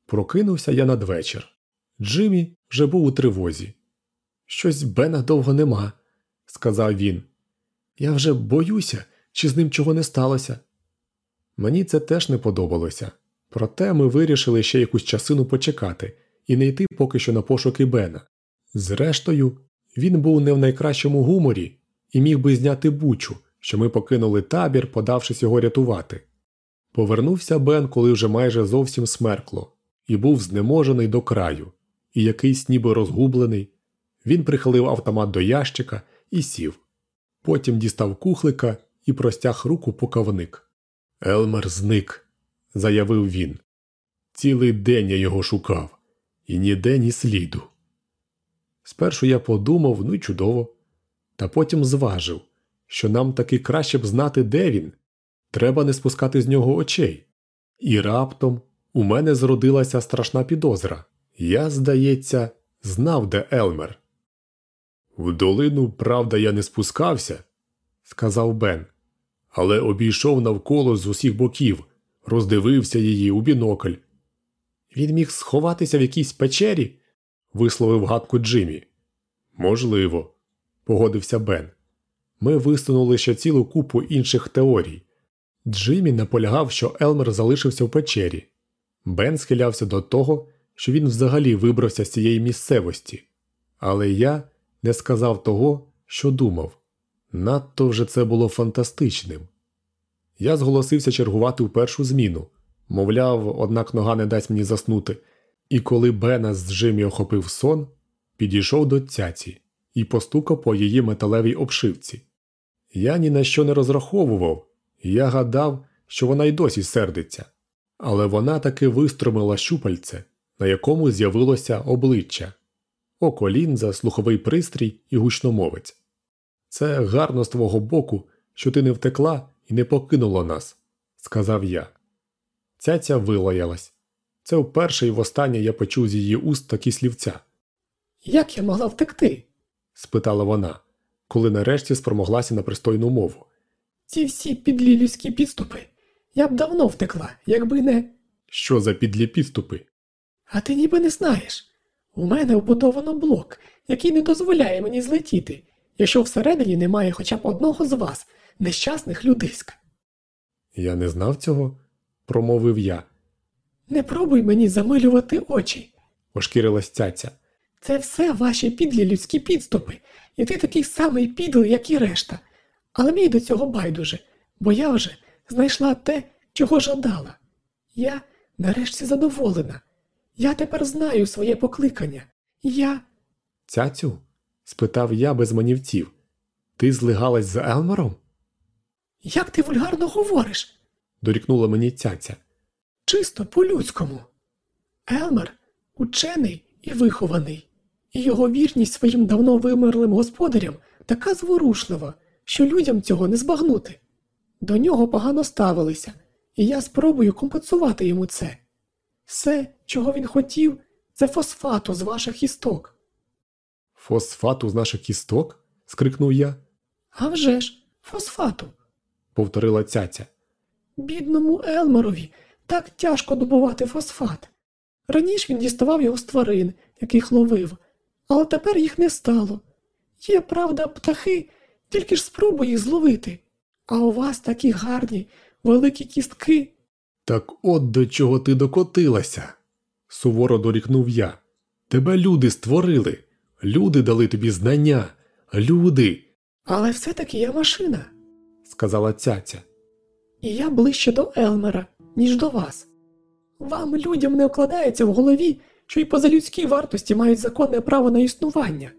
Прокинувся я надвечір. Джиммі вже був у тривозі. Щось Бена довго нема, сказав він. Я вже боюся, чи з ним чого не сталося. Мені це теж не подобалося, проте ми вирішили ще якусь часину почекати і не йти поки що на пошуки Бена. Зрештою, він був не в найкращому гуморі і міг би зняти бучу, що ми покинули табір, подавшись його рятувати. Повернувся Бен, коли вже майже зовсім смеркло, і був знеможений до краю, і якийсь ніби розгублений. Він прихилив автомат до ящика і сів. Потім дістав кухлика і простяг руку покавник. Елмер зник, заявив він. Цілий день я його шукав, і ніде ні сліду. Спершу я подумав, ну й чудово, та потім зважив, що нам таки краще б знати, де він. Треба не спускати з нього очей. І раптом у мене зродилася страшна підозра. Я, здається, знав, де Елмер. В долину, правда, я не спускався, сказав Бен, але обійшов навколо з усіх боків, роздивився її у бінокль. Він міг сховатися в якійсь печері, висловив гадку Джиммі. Можливо, погодився Бен. Ми висунули ще цілу купу інших теорій. Джиммі наполягав, що Елмер залишився в печері. Бен схилявся до того, що він взагалі вибрався з цієї місцевості, але я не сказав того, що думав. Надто вже це було фантастичним. Я зголосився чергувати в першу зміну, мовляв, однак нога не дасть мені заснути, і коли Бена з Джиммі охопив сон, підійшов до цяці і постукав по її металевій обшивці. Я ні на що не розраховував, я гадав, що вона й досі сердиться, але вона таки вистромила щупальце, на якому з'явилося обличчя око лінза, слуховий пристрій і гучномовець. Це гарно з твого боку, що ти не втекла і не покинула нас, сказав я. Цяця вилаялась. Це вперше і востаннє я почув з її уст такі слівця. Як я могла втекти? спитала вона, коли нарешті спромоглася на пристойну мову. Ці всі підлі людські підступи. Я б давно втекла, якби не. Що за підлі підступи? А ти ніби не знаєш. У мене вбудовано блок, який не дозволяє мені злетіти, якщо всередині немає хоча б одного з вас, нещасних людиськ. Я не знав цього, промовив я, Не пробуй мені замилювати очі. ошкірилась цяця. Це все ваші підлі людські підступи, і ти такий самий підлий, як і решта. Але мені до цього байдуже, бо я вже знайшла те, чого жадала. Я нарешті задоволена. Я тепер знаю своє покликання. Я. Цяцю? Спитав я без манівців. Ти злигалась з Елмером? Як ти вульгарно говориш? дорікнула мені цяця. Чисто по-людському. Елмер учений і вихований, і його вірність своїм давно вимерлим господарям така зворушлива, що людям цього не збагнути. До нього погано ставилися, і я спробую компенсувати йому це. Все, чого він хотів, це фосфату з ваших істок. Фосфату з наших кісток? скрикнув я, А вже ж, фосфату. повторила цяця. Бідному Елмерові так тяжко добувати фосфат. Раніше він діставав його з тварин, яких ловив, але тепер їх не стало. Є, правда, птахи, тільки ж спробуй їх зловити. А у вас такі гарні, великі кістки. Так от до чого ти докотилася, суворо дорікнув я. Тебе люди створили, люди дали тобі знання, люди, Але все-таки я машина, сказала цяця. і я ближче до Елмера, ніж до вас. Вам, людям, не вкладається в голові, що й позалюдські вартості мають законне право на існування.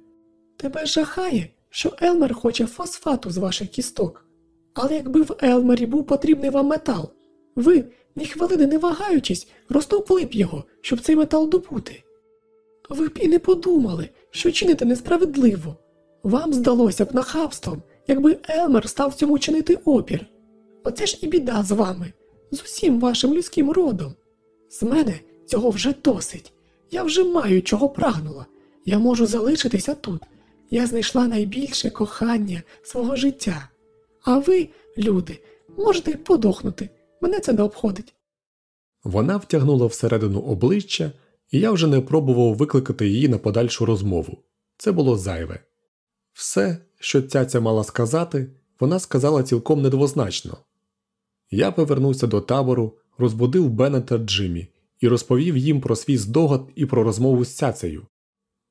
Тебе жахає, що Елмер хоче фосфату з ваших кісток. Але якби в Елмері був потрібний вам метал, ви, ні хвилини не вагаючись, розтовкли б його, щоб цей метал добути. Ви б і не подумали, що чините несправедливо. Вам здалося б нахабством, якби Елмер став цьому чинити опір. Оце ж і біда з вами, з усім вашим людським родом. З мене цього вже досить. Я вже маю, чого прагнула. Я можу залишитися тут. Я знайшла найбільше кохання свого життя. А ви, люди, можете подохнути. Мене це не обходить. Вона втягнула всередину обличчя, і я вже не пробував викликати її на подальшу розмову. Це було зайве. Все, що цяця мала сказати, вона сказала цілком недвозначно. Я повернувся до табору, розбудив Бена та Джиммі і розповів їм про свій здогад і про розмову з цяцею.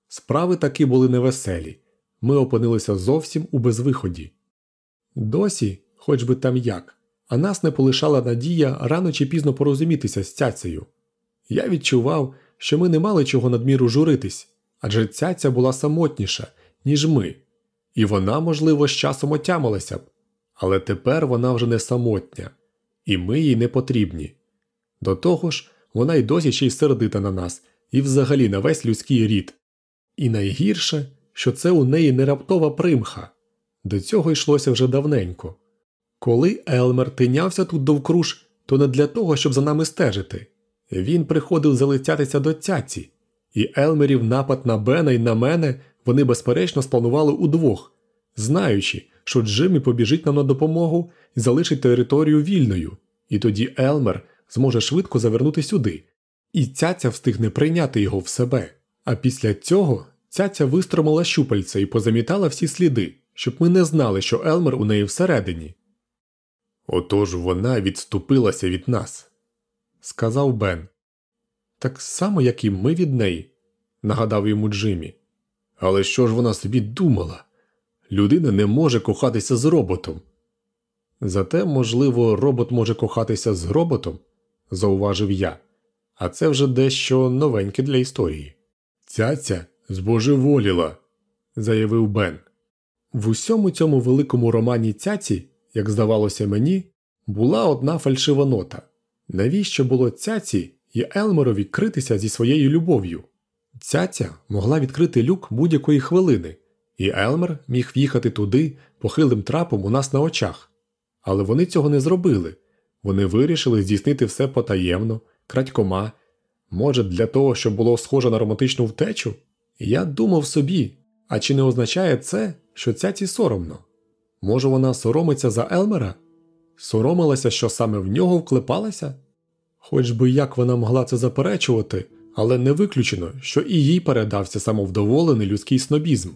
Справи таки були невеселі, ми опинилися зовсім у безвиході. Досі, хоч би там як, а нас не полишала надія рано чи пізно порозумітися з цяцею. Я відчував, що ми не мали чого надміру журитись, адже цяця була самотніша, ніж ми, і вона, можливо, з часом отямилася б, але тепер вона вже не самотня, і ми їй не потрібні. До того ж, вона й досі ще й сердита на нас, і взагалі на весь людський рід. І найгірше, що це у неї не раптова примха. До цього йшлося вже давненько. Коли Елмер тинявся тут довкруж, то не для того, щоб за нами стежити. Він приходив залицятися до цяці, і Елмерів напад на Бена і на мене вони безперечно спланували удвох, знаючи, що Джиммі побіжить нам на допомогу і залишить територію вільною, і тоді Елмер зможе швидко завернути сюди, і цяця встигне прийняти його в себе. А після цього цяця вистромила щупальця і позамітала всі сліди, щоб ми не знали, що Елмер у неї всередині. Отож вона відступилася від нас, сказав Бен. Так само, як і ми від неї, нагадав йому Джиммі. Але що ж вона собі думала? Людина не може кохатися з роботом. Зате, можливо, робот може кохатися з роботом, зауважив я, а це вже дещо новеньке для історії. Цяця збожеволіла, заявив Бен. В усьому цьому великому романі цяці, як здавалося мені, була одна фальшива нота. Навіщо було цяці і Елмерові критися зі своєю любов'ю? Цяця могла відкрити люк будь-якої хвилини, і Елмер міг в'їхати туди похилим трапом у нас на очах. Але вони цього не зробили. Вони вирішили здійснити все потаємно, крадькома, може, для того, щоб було схоже на романтичну втечу? Я думав собі, а чи не означає це, що цяці соромно? Може, вона соромиться за Елмера? Соромилася, що саме в нього вклепалася? Хоч би як вона могла це заперечувати, але не виключено, що і їй передався самовдоволений людський снобізм.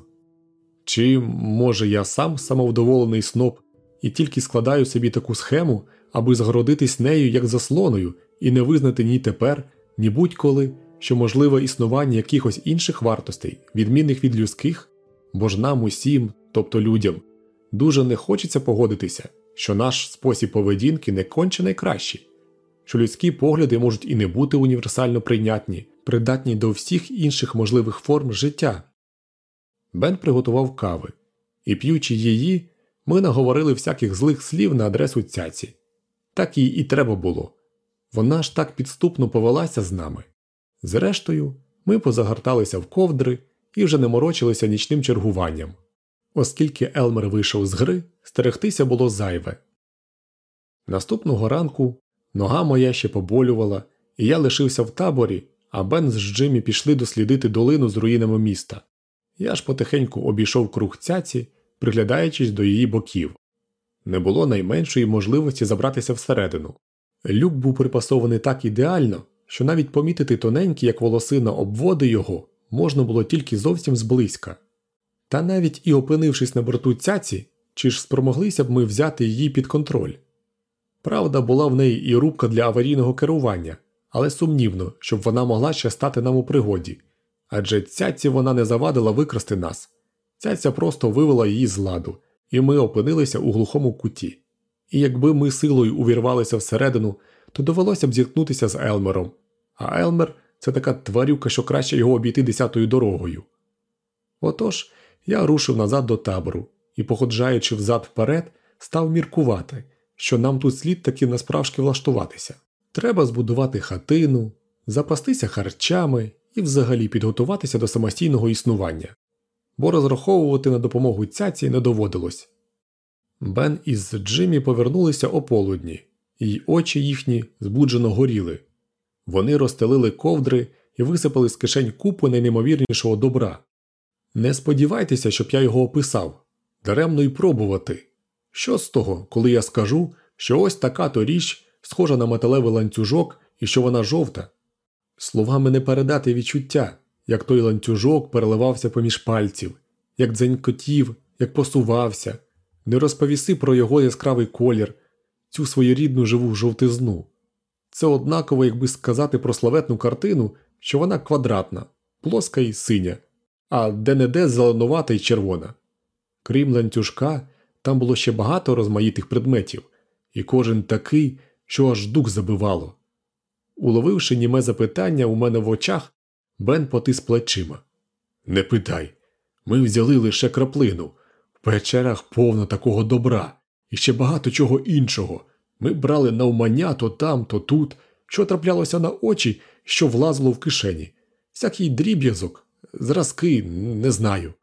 Чи, може, я сам самовдоволений сноб і тільки складаю собі таку схему, аби згородитись нею як заслоною і не визнати ні тепер, ні будь-коли, що можливе існування якихось інших вартостей, відмінних від людських, бо ж нам усім, тобто людям, дуже не хочеться погодитися, що наш спосіб поведінки не конче найкращий, що людські погляди можуть і не бути універсально прийнятні, придатні до всіх інших можливих форм життя. Бен приготував кави, і, п'ючи її, ми наговорили всяких злих слів на адресу цяці. Так їй і треба було. Вона ж так підступно повелася з нами. Зрештою, ми позагорталися в ковдри і вже не морочилися нічним чергуванням. Оскільки Елмер вийшов з гри, стерегтися було зайве. Наступного ранку нога моя ще поболювала, і я лишився в таборі, а Бен з Джиммі пішли дослідити долину з руїнами міста. Я ж потихеньку обійшов круг цяці, приглядаючись до її боків. Не було найменшої можливості забратися всередину. Люк був припасований так ідеально, що навіть помітити тоненькі, як волосина, обводи його можна було тільки зовсім зблизька. Та навіть і опинившись на борту цяці, чи ж спромоглися б ми взяти її під контроль. Правда, була в неї і рубка для аварійного керування, але сумнівно, щоб вона могла ще стати нам у пригоді адже цяці вона не завадила викрасти нас. Цяця просто вивела її з ладу, і ми опинилися у глухому куті. І якби ми силою увірвалися всередину, то довелося б зіткнутися з Елмером, а Елмер це така тварюка, що краще його обійти десятою дорогою. Отож, я рушив назад до табору і, походжаючи взад вперед, став міркувати, що нам тут слід таки насправжки влаштуватися. Треба збудувати хатину, запастися харчами і взагалі підготуватися до самостійного існування, бо розраховувати на допомогу цяці не доводилось. Бен із Джиммі повернулися о полудні, і очі їхні збуджено горіли. Вони розстелили ковдри і висипали з кишень купу найнеймовірнішого добра. Не сподівайтеся, щоб я його описав даремно й пробувати. Що з того, коли я скажу, що ось така то річ схожа на металевий ланцюжок і що вона жовта. Словами не передати відчуття, як той ланцюжок переливався поміж пальців, як дзенькотів, як посувався, не розповіси про його яскравий колір, цю своєрідну живу жовтизну. Це однаково, якби сказати про славетну картину, що вона квадратна, плоска і синя, а де-не-де зеленувата й червона. Крім ланцюжка, там було ще багато розмаїтих предметів, і кожен такий, що аж дух забивало. Уловивши німе запитання у мене в очах, Бен потис плечима. Не питай. Ми взяли лише краплину. В печерах повно такого добра, і ще багато чого іншого. Ми брали навмання то там, то тут, що траплялося на очі, що влазило в кишені. Всякий дріб'язок, зразки, не знаю.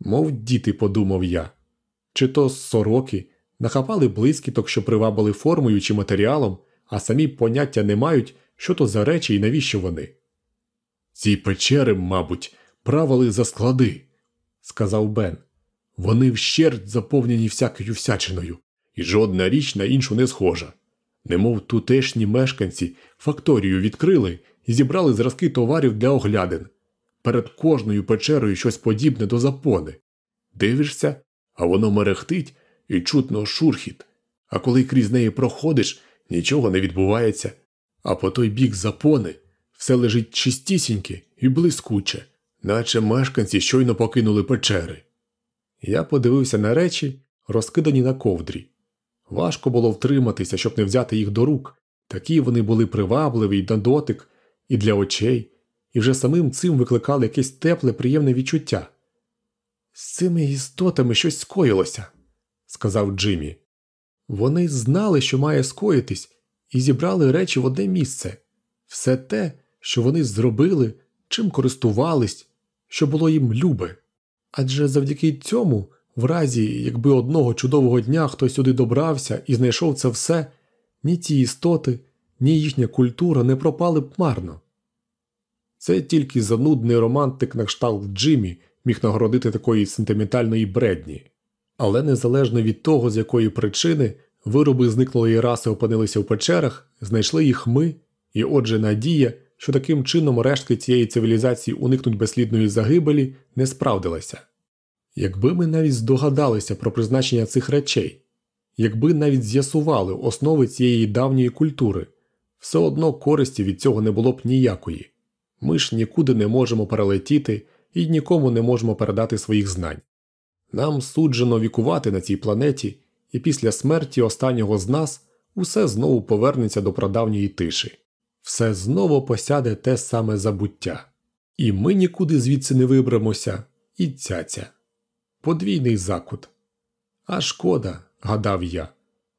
Мов діти, подумав я, чи то сороки нахапали блискіток, що привабили формою чи матеріалом, а самі поняття не мають, що то за речі і навіщо вони. Ці печери, мабуть, правили за склади, сказав Бен. Вони вщерть заповнені всякою всячиною, і жодна річ на іншу не схожа. Немов тутешні мешканці факторію відкрили і зібрали зразки товарів для оглядин. Перед кожною печерою щось подібне до запони. Дивишся, а воно мерехтить і чутно шурхіт, а коли крізь неї проходиш, нічого не відбувається, а по той бік запони все лежить чистісіньке і блискуче, наче мешканці щойно покинули печери. Я подивився на речі, розкидані на ковдрі. Важко було втриматися, щоб не взяти їх до рук. Такі вони були привабливі й на дотик, і для очей, і вже самим цим викликали якесь тепле, приємне відчуття. З цими істотами щось скоїлося, сказав Джиммі. Вони знали, що має скоїтись, і зібрали речі в одне місце все те, що вони зробили, чим користувались, що було їм любе. Адже завдяки цьому, в разі, якби одного чудового дня хтось сюди добрався і знайшов це все, ні ті істоти, ні їхня культура не пропали б марно. Це тільки занудний романтик на кшталт Джиммі міг нагородити такої сентиментальної бредні. Але незалежно від того, з якої причини вироби зниклої раси опинилися в печерах, знайшли їх ми, і отже, надія, що таким чином рештки цієї цивілізації уникнуть безслідної загибелі, не справдилася. Якби ми навіть здогадалися про призначення цих речей, якби навіть з'ясували основи цієї давньої культури, все одно користі від цього не було б ніякої. Ми ж нікуди не можемо перелетіти і нікому не можемо передати своїх знань. Нам суджено вікувати на цій планеті, і після смерті останнього з нас усе знову повернеться до прадавньої тиші, все знову посяде те саме забуття. І ми нікуди звідси не виберемося, і цяця. Подвійний закут. А шкода, гадав я,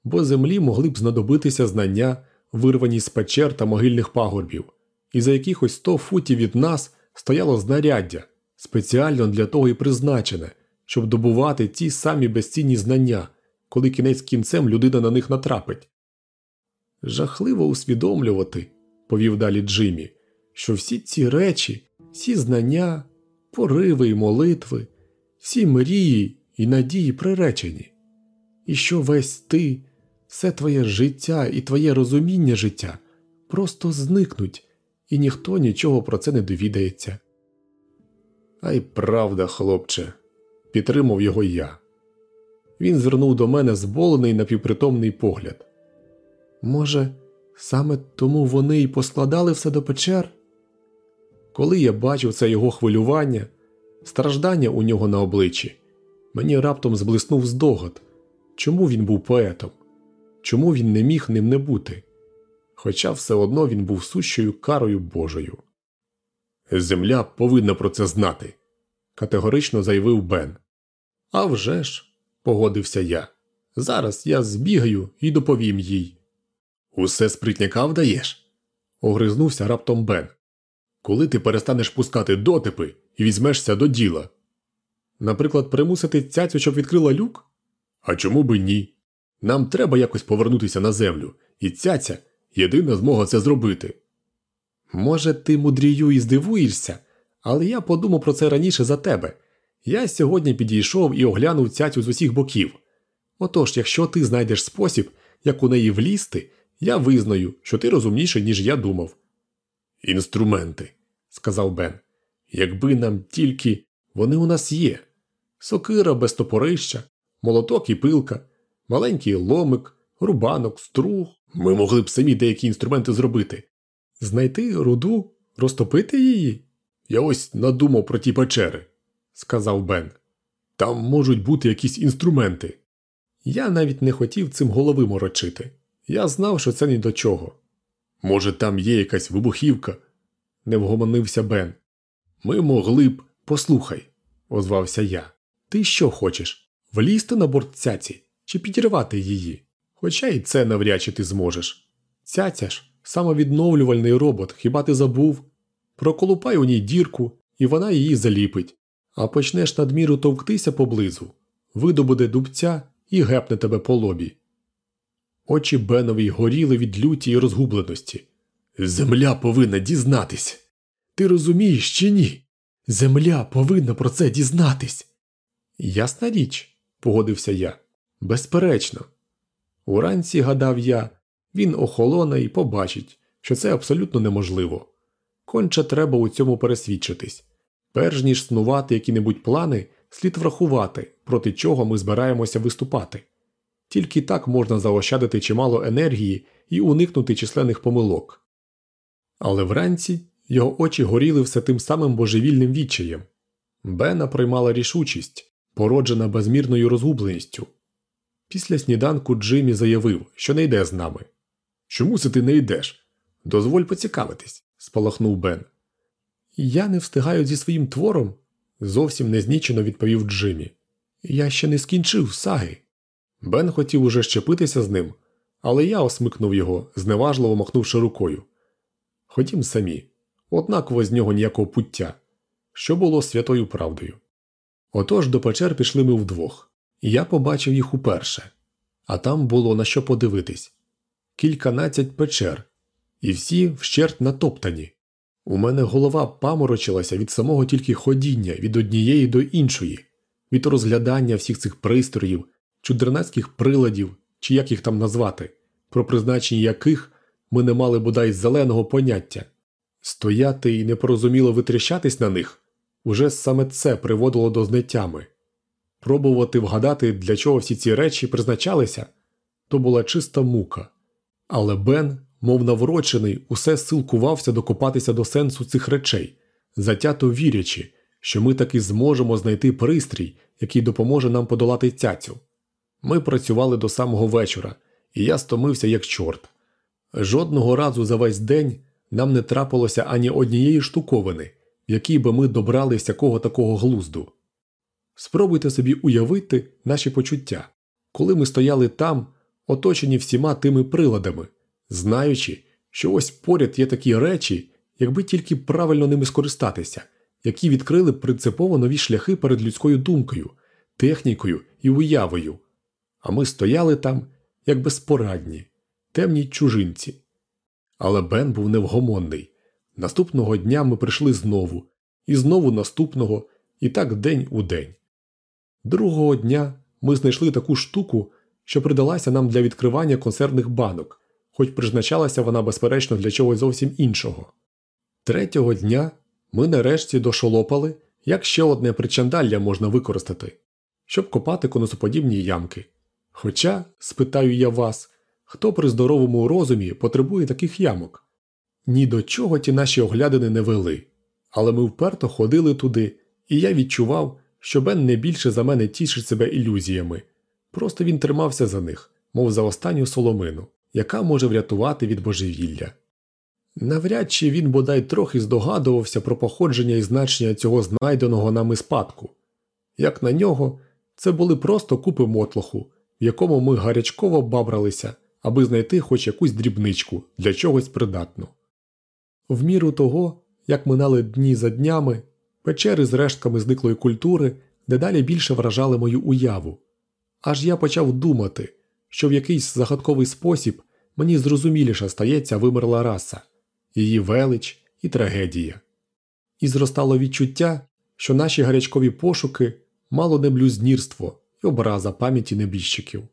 бо землі могли б знадобитися знання, вирвані з печер та могильних пагорбів, і за якихось сто футів від нас стояло знаряддя, спеціально для того і призначене, щоб добувати ті самі безцінні знання, коли кінець кінцем людина на них натрапить. Жахливо усвідомлювати, повів далі Джиммі, що всі ці речі, всі знання, пориви і молитви, всі мрії і надії приречені, і що весь ти, все твоє життя і твоє розуміння життя просто зникнуть, і ніхто нічого про це не довідається. А й правда, хлопче, підтримав його я. Він звернув до мене зболений напівпритомний погляд. Може, саме тому вони й поскладали все до печер? Коли я бачив це його хвилювання, страждання у нього на обличчі, мені раптом зблиснув здогад, чому він був поетом, чому він не міг ним не бути, хоча все одно він був сущою карою Божою. Земля повинна про це знати, категорично заявив Бен. «А вже ж», – погодився я. Зараз я збігаю і доповім їй. Усе спритняка вдаєш? огризнувся раптом Бен. Коли ти перестанеш пускати дотипи і візьмешся до діла. Наприклад, примусити цяцю, щоб відкрила люк? А чому би ні? Нам треба якось повернутися на землю, і цяця єдина змога це зробити. Може, ти мудрію і здивуєшся, але я подумав про це раніше за тебе. Я сьогодні підійшов і оглянув цяцю з усіх боків. Отож, якщо ти знайдеш спосіб, як у неї влізти, я визнаю, що ти розумніший, ніж я думав. Інструменти, сказав Бен. Якби нам тільки вони у нас є. Сокира без топорища, молоток і пилка, маленький ломик, рубанок, струг. Ми могли б самі деякі інструменти зробити. Знайти руду, розтопити її? Я ось надумав про ті печери, сказав Бен. Там можуть бути якісь інструменти. Я навіть не хотів цим голови морочити. Я знав, що це ні до чого. Може, там є якась вибухівка, не вгомонився Бен. Ми могли б. Послухай, озвався я. Ти що хочеш? Влізти на борт цяці чи підірвати її? Хоча й це навряд чи ти зможеш. Цяця ж самовідновлювальний робот, хіба ти забув? Проколупай у ній дірку, і вона її заліпить, а почнеш надміру товктися поблизу, видобуде дубця і гепне тебе по лобі. Очі Бенові горіли від люті і розгубленості. Земля повинна дізнатись. Ти розумієш чи ні? Земля повинна про це дізнатись. Ясна річ, погодився я. Безперечно. Уранці, гадав я, він охолоне і побачить, що це абсолютно неможливо. Конче треба у цьому пересвідчитись. Перш ніж снувати які-небудь плани, слід врахувати, проти чого ми збираємося виступати. Тільки так можна заощадити чимало енергії і уникнути численних помилок. Але вранці його очі горіли все тим самим божевільним відчаєм. Бена приймала рішучість, породжена безмірною розгубленістю. Після сніданку Джиммі заявив, що не йде з нами. Чому це ти не йдеш? Дозволь поцікавитись, спалахнув Бен. Я не встигаю зі своїм твором, зовсім незнічено відповів Джиммі. Я ще не скінчив саги. Бен хотів уже щепитися з ним, але я осмикнув його, зневажливо махнувши рукою. Ходім самі, однаково з нього ніякого пуття, що було святою правдою. Отож до печер пішли ми вдвох, я побачив їх уперше, а там було на що подивитись кільканадцять печер, і всі вщерть натоптані. У мене голова паморочилася від самого тільки ходіння від однієї до іншої, від розглядання всіх цих пристроїв, чудернацьких приладів, чи як їх там назвати, про призначення яких ми не мали бодай зеленого поняття. Стояти і непорозуміло витріщатись на них уже саме це приводило до знеттями. Пробувати вгадати, для чого всі ці речі призначалися, то була чиста мука. Але Бен, мов наврочений, усе силкувався докопатися до сенсу цих речей, затято вірячи, що ми таки зможемо знайти пристрій, який допоможе нам подолати цяцю. Ми працювали до самого вечора, і я стомився як чорт. Жодного разу за весь день нам не трапилося ані однієї штуковини, в якій би ми добрали всякого такого глузду. Спробуйте собі уявити наші почуття, коли ми стояли там, оточені всіма тими приладами, знаючи, що ось поряд є такі речі, якби тільки правильно ними скористатися, які відкрили принципово нові шляхи перед людською думкою, технікою і уявою. А ми стояли там, як безпорадні, темні чужинці. Але Бен був невгомонний. Наступного дня ми прийшли знову, і знову наступного, і так день у день. Другого дня ми знайшли таку штуку, що придалася нам для відкривання консервних банок, хоч призначалася вона, безперечно, для чогось зовсім іншого. Третього дня ми нарешті дошолопали, як ще одне причандалля можна використати, щоб копати конусоподібні ямки. Хоча, спитаю я вас, хто при здоровому розумі потребує таких ямок? Ні до чого ті наші оглядини не вели, але ми вперто ходили туди, і я відчував, що Бен не більше за мене тішить себе ілюзіями. Просто він тримався за них, мов за останню соломину, яка може врятувати від божевілля. Навряд чи він бодай трохи здогадувався про походження і значення цього знайденого нами спадку. Як на нього, це були просто купи мотлоху, в якому ми гарячково бабралися, аби знайти хоч якусь дрібничку для чогось придатну. В міру того, як минали дні за днями, печери з рештками зниклої культури дедалі більше вражали мою уяву. Аж я почав думати, що в якийсь загадковий спосіб мені зрозуміліше стається вимерла раса, її велич і трагедія. І зростало відчуття, що наші гарячкові пошуки мало не блюзнірство і образа пам'яті небіжчиків.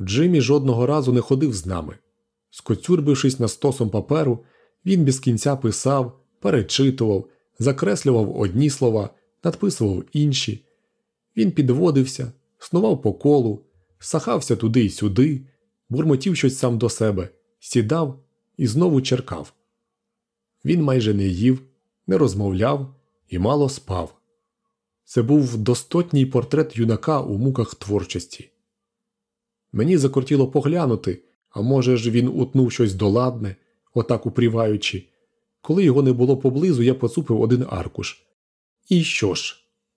Джиммі жодного разу не ходив з нами. Скоцюрбившись на стосом паперу, він без кінця писав, перечитував, закреслював одні слова, надписував інші. Він підводився, снував по колу, сахався туди й сюди, бурмотів щось сам до себе, сідав і знову черкав. Він майже не їв, не розмовляв і мало спав. Це був достотній портрет юнака у муках творчості. Мені закортіло поглянути, а може ж він утнув щось доладне, отак упріваючи. Коли його не було поблизу, я поцупив один аркуш. І що ж?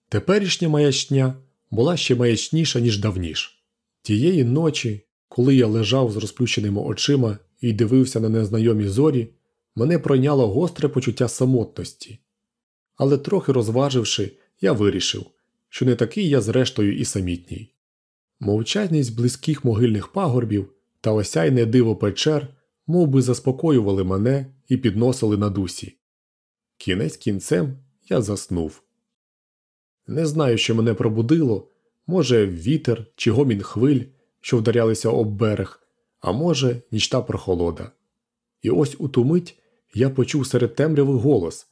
Теперішня маячня була ще маячніша, ніж давніш. Тієї ночі, коли я лежав з розплющеними очима і дивився на незнайомі зорі, мене пройняло гостре почуття самотності. Але трохи розваживши, я вирішив, що не такий я зрештою і самітній. Мовчальність близьких могильних пагорбів та осяйне диво печер мов би заспокоювали мене і підносили на дусі. Кінець кінцем я заснув. Не знаю, що мене пробудило, може, вітер чи гомін хвиль, що вдарялися об берег, а може, нічта прохолода. І ось у ту мить я почув серед темряви голос,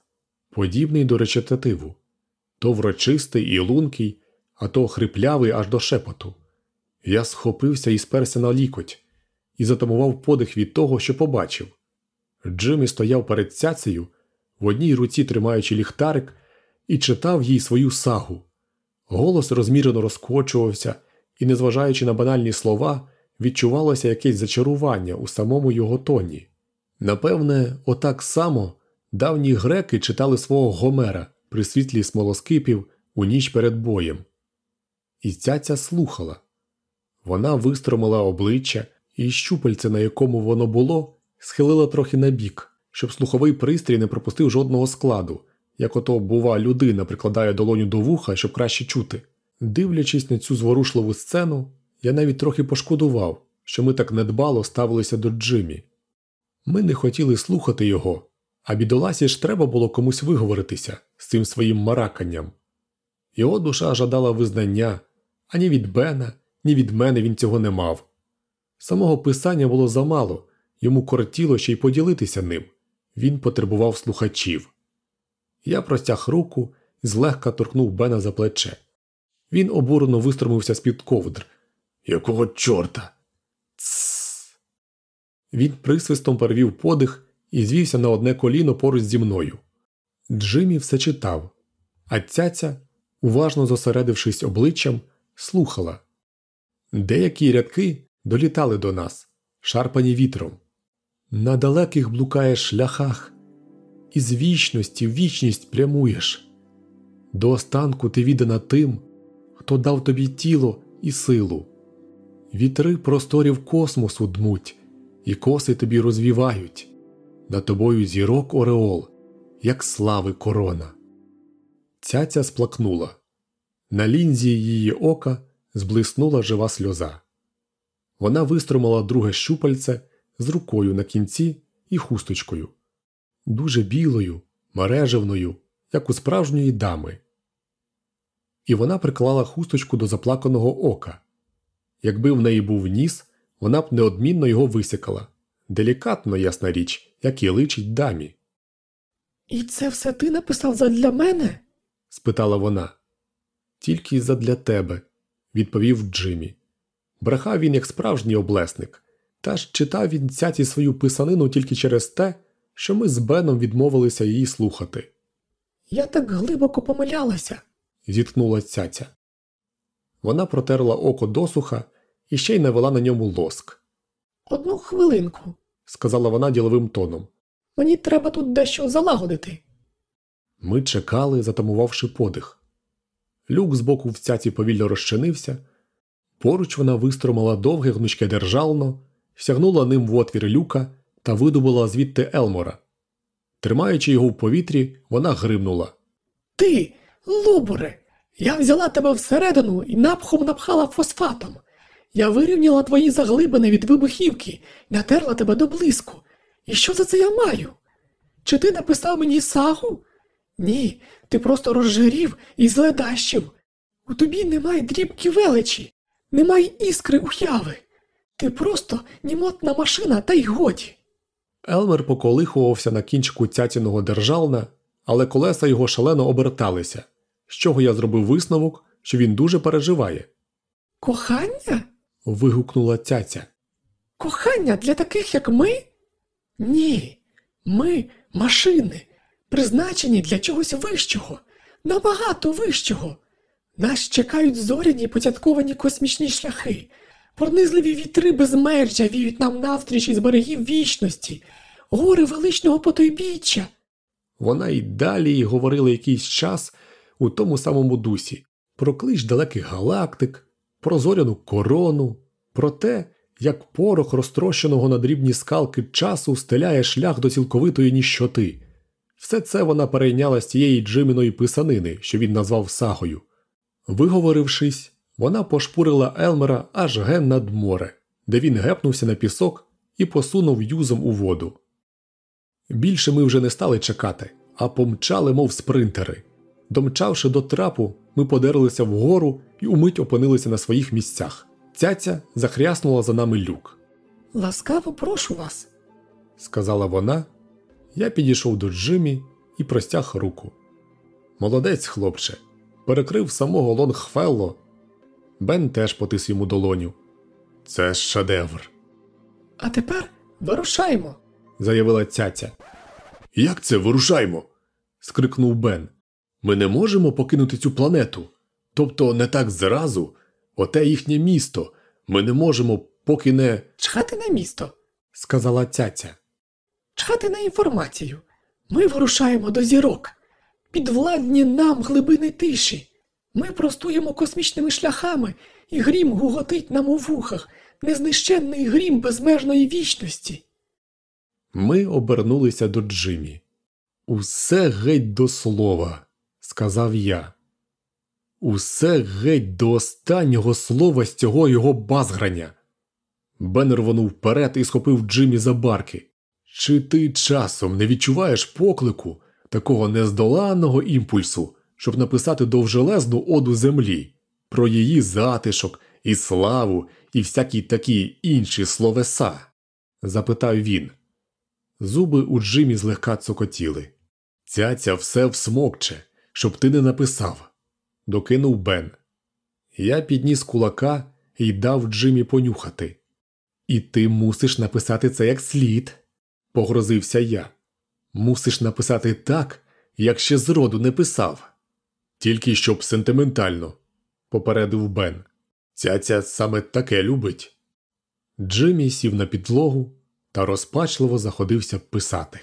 подібний до речитативу то врочистий і лункий, а то хриплявий аж до шепоту. Я схопився і сперся на лікоть і затамував подих від того, що побачив. Джиммі стояв перед цяцею, в одній руці тримаючи ліхтарик, і читав їй свою сагу. Голос розмірено розкочувався, і, незважаючи на банальні слова, відчувалося якесь зачарування у самому його тоні. Напевне, отак само давні греки читали свого Гомера при світлі смолоскипів у ніч перед боєм. І цяця слухала. Вона вистромила обличчя, і щупальце, на якому воно було, схилила трохи набік, щоб слуховий пристрій не пропустив жодного складу, як ото, бува, людина прикладає долоню до вуха, щоб краще чути. Дивлячись на цю зворушливу сцену, я навіть трохи пошкодував, що ми так недбало ставилися до Джиммі. Ми не хотіли слухати його, а бідоласі ж треба було комусь виговоритися з цим своїм мараканням. Його душа жадала визнання, ані від Бена, ні від мене він цього не мав. Самого писання було замало, йому кортіло ще й поділитися ним він потребував слухачів. Я простяг руку і злегка торкнув Бена за плече. Він обурено вистромився з під ковдр. Якого чорта? Цс. Він присвистом перевів подих і звівся на одне коліно поруч зі мною. Джиммі все читав, а цяця, уважно зосередившись обличчям, слухала. Деякі рядки долітали до нас, шарпані вітром. На далеких блукаєш шляхах, і з вічності в вічність прямуєш. До останку ти віддана тим, хто дав тобі тіло і силу. Вітри просторів космосу дмуть, і коси тобі розвівають, над тобою зірок Ореол, як слави корона. Цяця сплакнула. На лінзі її ока зблиснула жива сльоза. Вона вистромила друге щупальце з рукою на кінці і хусточкою, дуже білою, мережевною, як у справжньої дами. І вона приклала хусточку до заплаканого ока. Якби в неї був ніс, вона б неодмінно його висякала. Делікатно, ясна річ, як і личить дамі. І це все ти написав задля мене? спитала вона. Тільки задля тебе, відповів Джиммі. Брехав він як справжній облесник, та ж читав він цяці свою писанину тільки через те, що ми з Беном відмовилися її слухати. Я так глибоко помилялася, зіткнула цяця. Вона протерла око досуха і ще й навела на ньому лоск. Одну хвилинку, сказала вона діловим тоном. Мені треба тут дещо залагодити. Ми чекали, затамувавши подих. Люк збоку в цяці повільно розчинився. Поруч вона вистромила довге гнучке держално, сягнула ним в отвір люка та видобула звідти Елмора. Тримаючи його в повітрі, вона гримнула. Ти, луборе, я взяла тебе всередину і напхом напхала фосфатом. Я вирівняла твої заглибини від вибухівки натерла тебе до блиску. І що за це я маю? Чи ти написав мені сагу? Ні, ти просто розжирів і зледащив. У тобі немає дрібки величі, немає іскри уяви. Ти просто німотна машина, та й годі. Елмер поколихувався на кінчику цятіного держална, але колеса його шалено оберталися, з чого я зробив висновок, що він дуже переживає. Кохання? Вигукнула цяця. Кохання для таких, як ми? Ні, ми машини, призначені для чогось вищого, набагато вищого. Нас чекають зоряні поцятковані космічні шляхи, пронизливі вітри безмежжя віють нам навстріч із берегів вічності, гори величного потойбіччя. Вона й далі говорила якийсь час у тому самому дусі про клич далеких галактик, про зоряну корону, про те, як порох розтрощеного на дрібні скалки часу стеляє шлях до цілковитої ніщоти. Все це вона перейняла з тієї Джиміної писанини, що він назвав сагою. Виговорившись, вона пошпурила Елмера аж ген над море, де він гепнувся на пісок і посунув юзом у воду. Більше ми вже не стали чекати, а помчали, мов спринтери. Домчавши до трапу, ми подерлися вгору і вмить опинилися на своїх місцях. Цяця захряснула за нами люк. Ласкаво прошу вас. Сказала вона. Я підійшов до Джиммі і простяг руку. Молодець, хлопче, перекрив самого Лонгфелло. Бен теж потис йому долоню. Це ж шедевр, А тепер вирушаємо. заявила цяця. Як це вирушаймо? скрикнув Бен. Ми не можемо покинути цю планету. Тобто не так зразу, оте їхнє місто. Ми не можемо, поки не. Чхати на місто, сказала цяця. чхати на інформацію. Ми вирушаємо до зірок. Підвладні нам глибини тиші. Ми простуємо космічними шляхами, і грім гуготить нам у вухах, незнищенний грім безмежної вічності. Ми обернулися до Джиммі. Усе геть до слова, сказав я. Усе геть до останнього слова з цього його базграння. Бен рвонув вперед і схопив Джиммі за барки. Чи ти часом не відчуваєш поклику такого нездоланного імпульсу, щоб написати довжелезну оду землі, про її затишок і славу і всякі такі інші словеса? запитав він. Зуби у Джимі злегка цокотіли. Цяця все всмокче, щоб ти не написав, докинув Бен. Я підніс кулака і дав Джимі понюхати. І ти мусиш написати це як слід, погрозився я. Мусиш написати так, як ще зроду не писав. Тільки щоб сентиментально, попередив Бен. Цяця саме таке любить. Джиммі сів на підлогу та розпачливо заходився писати.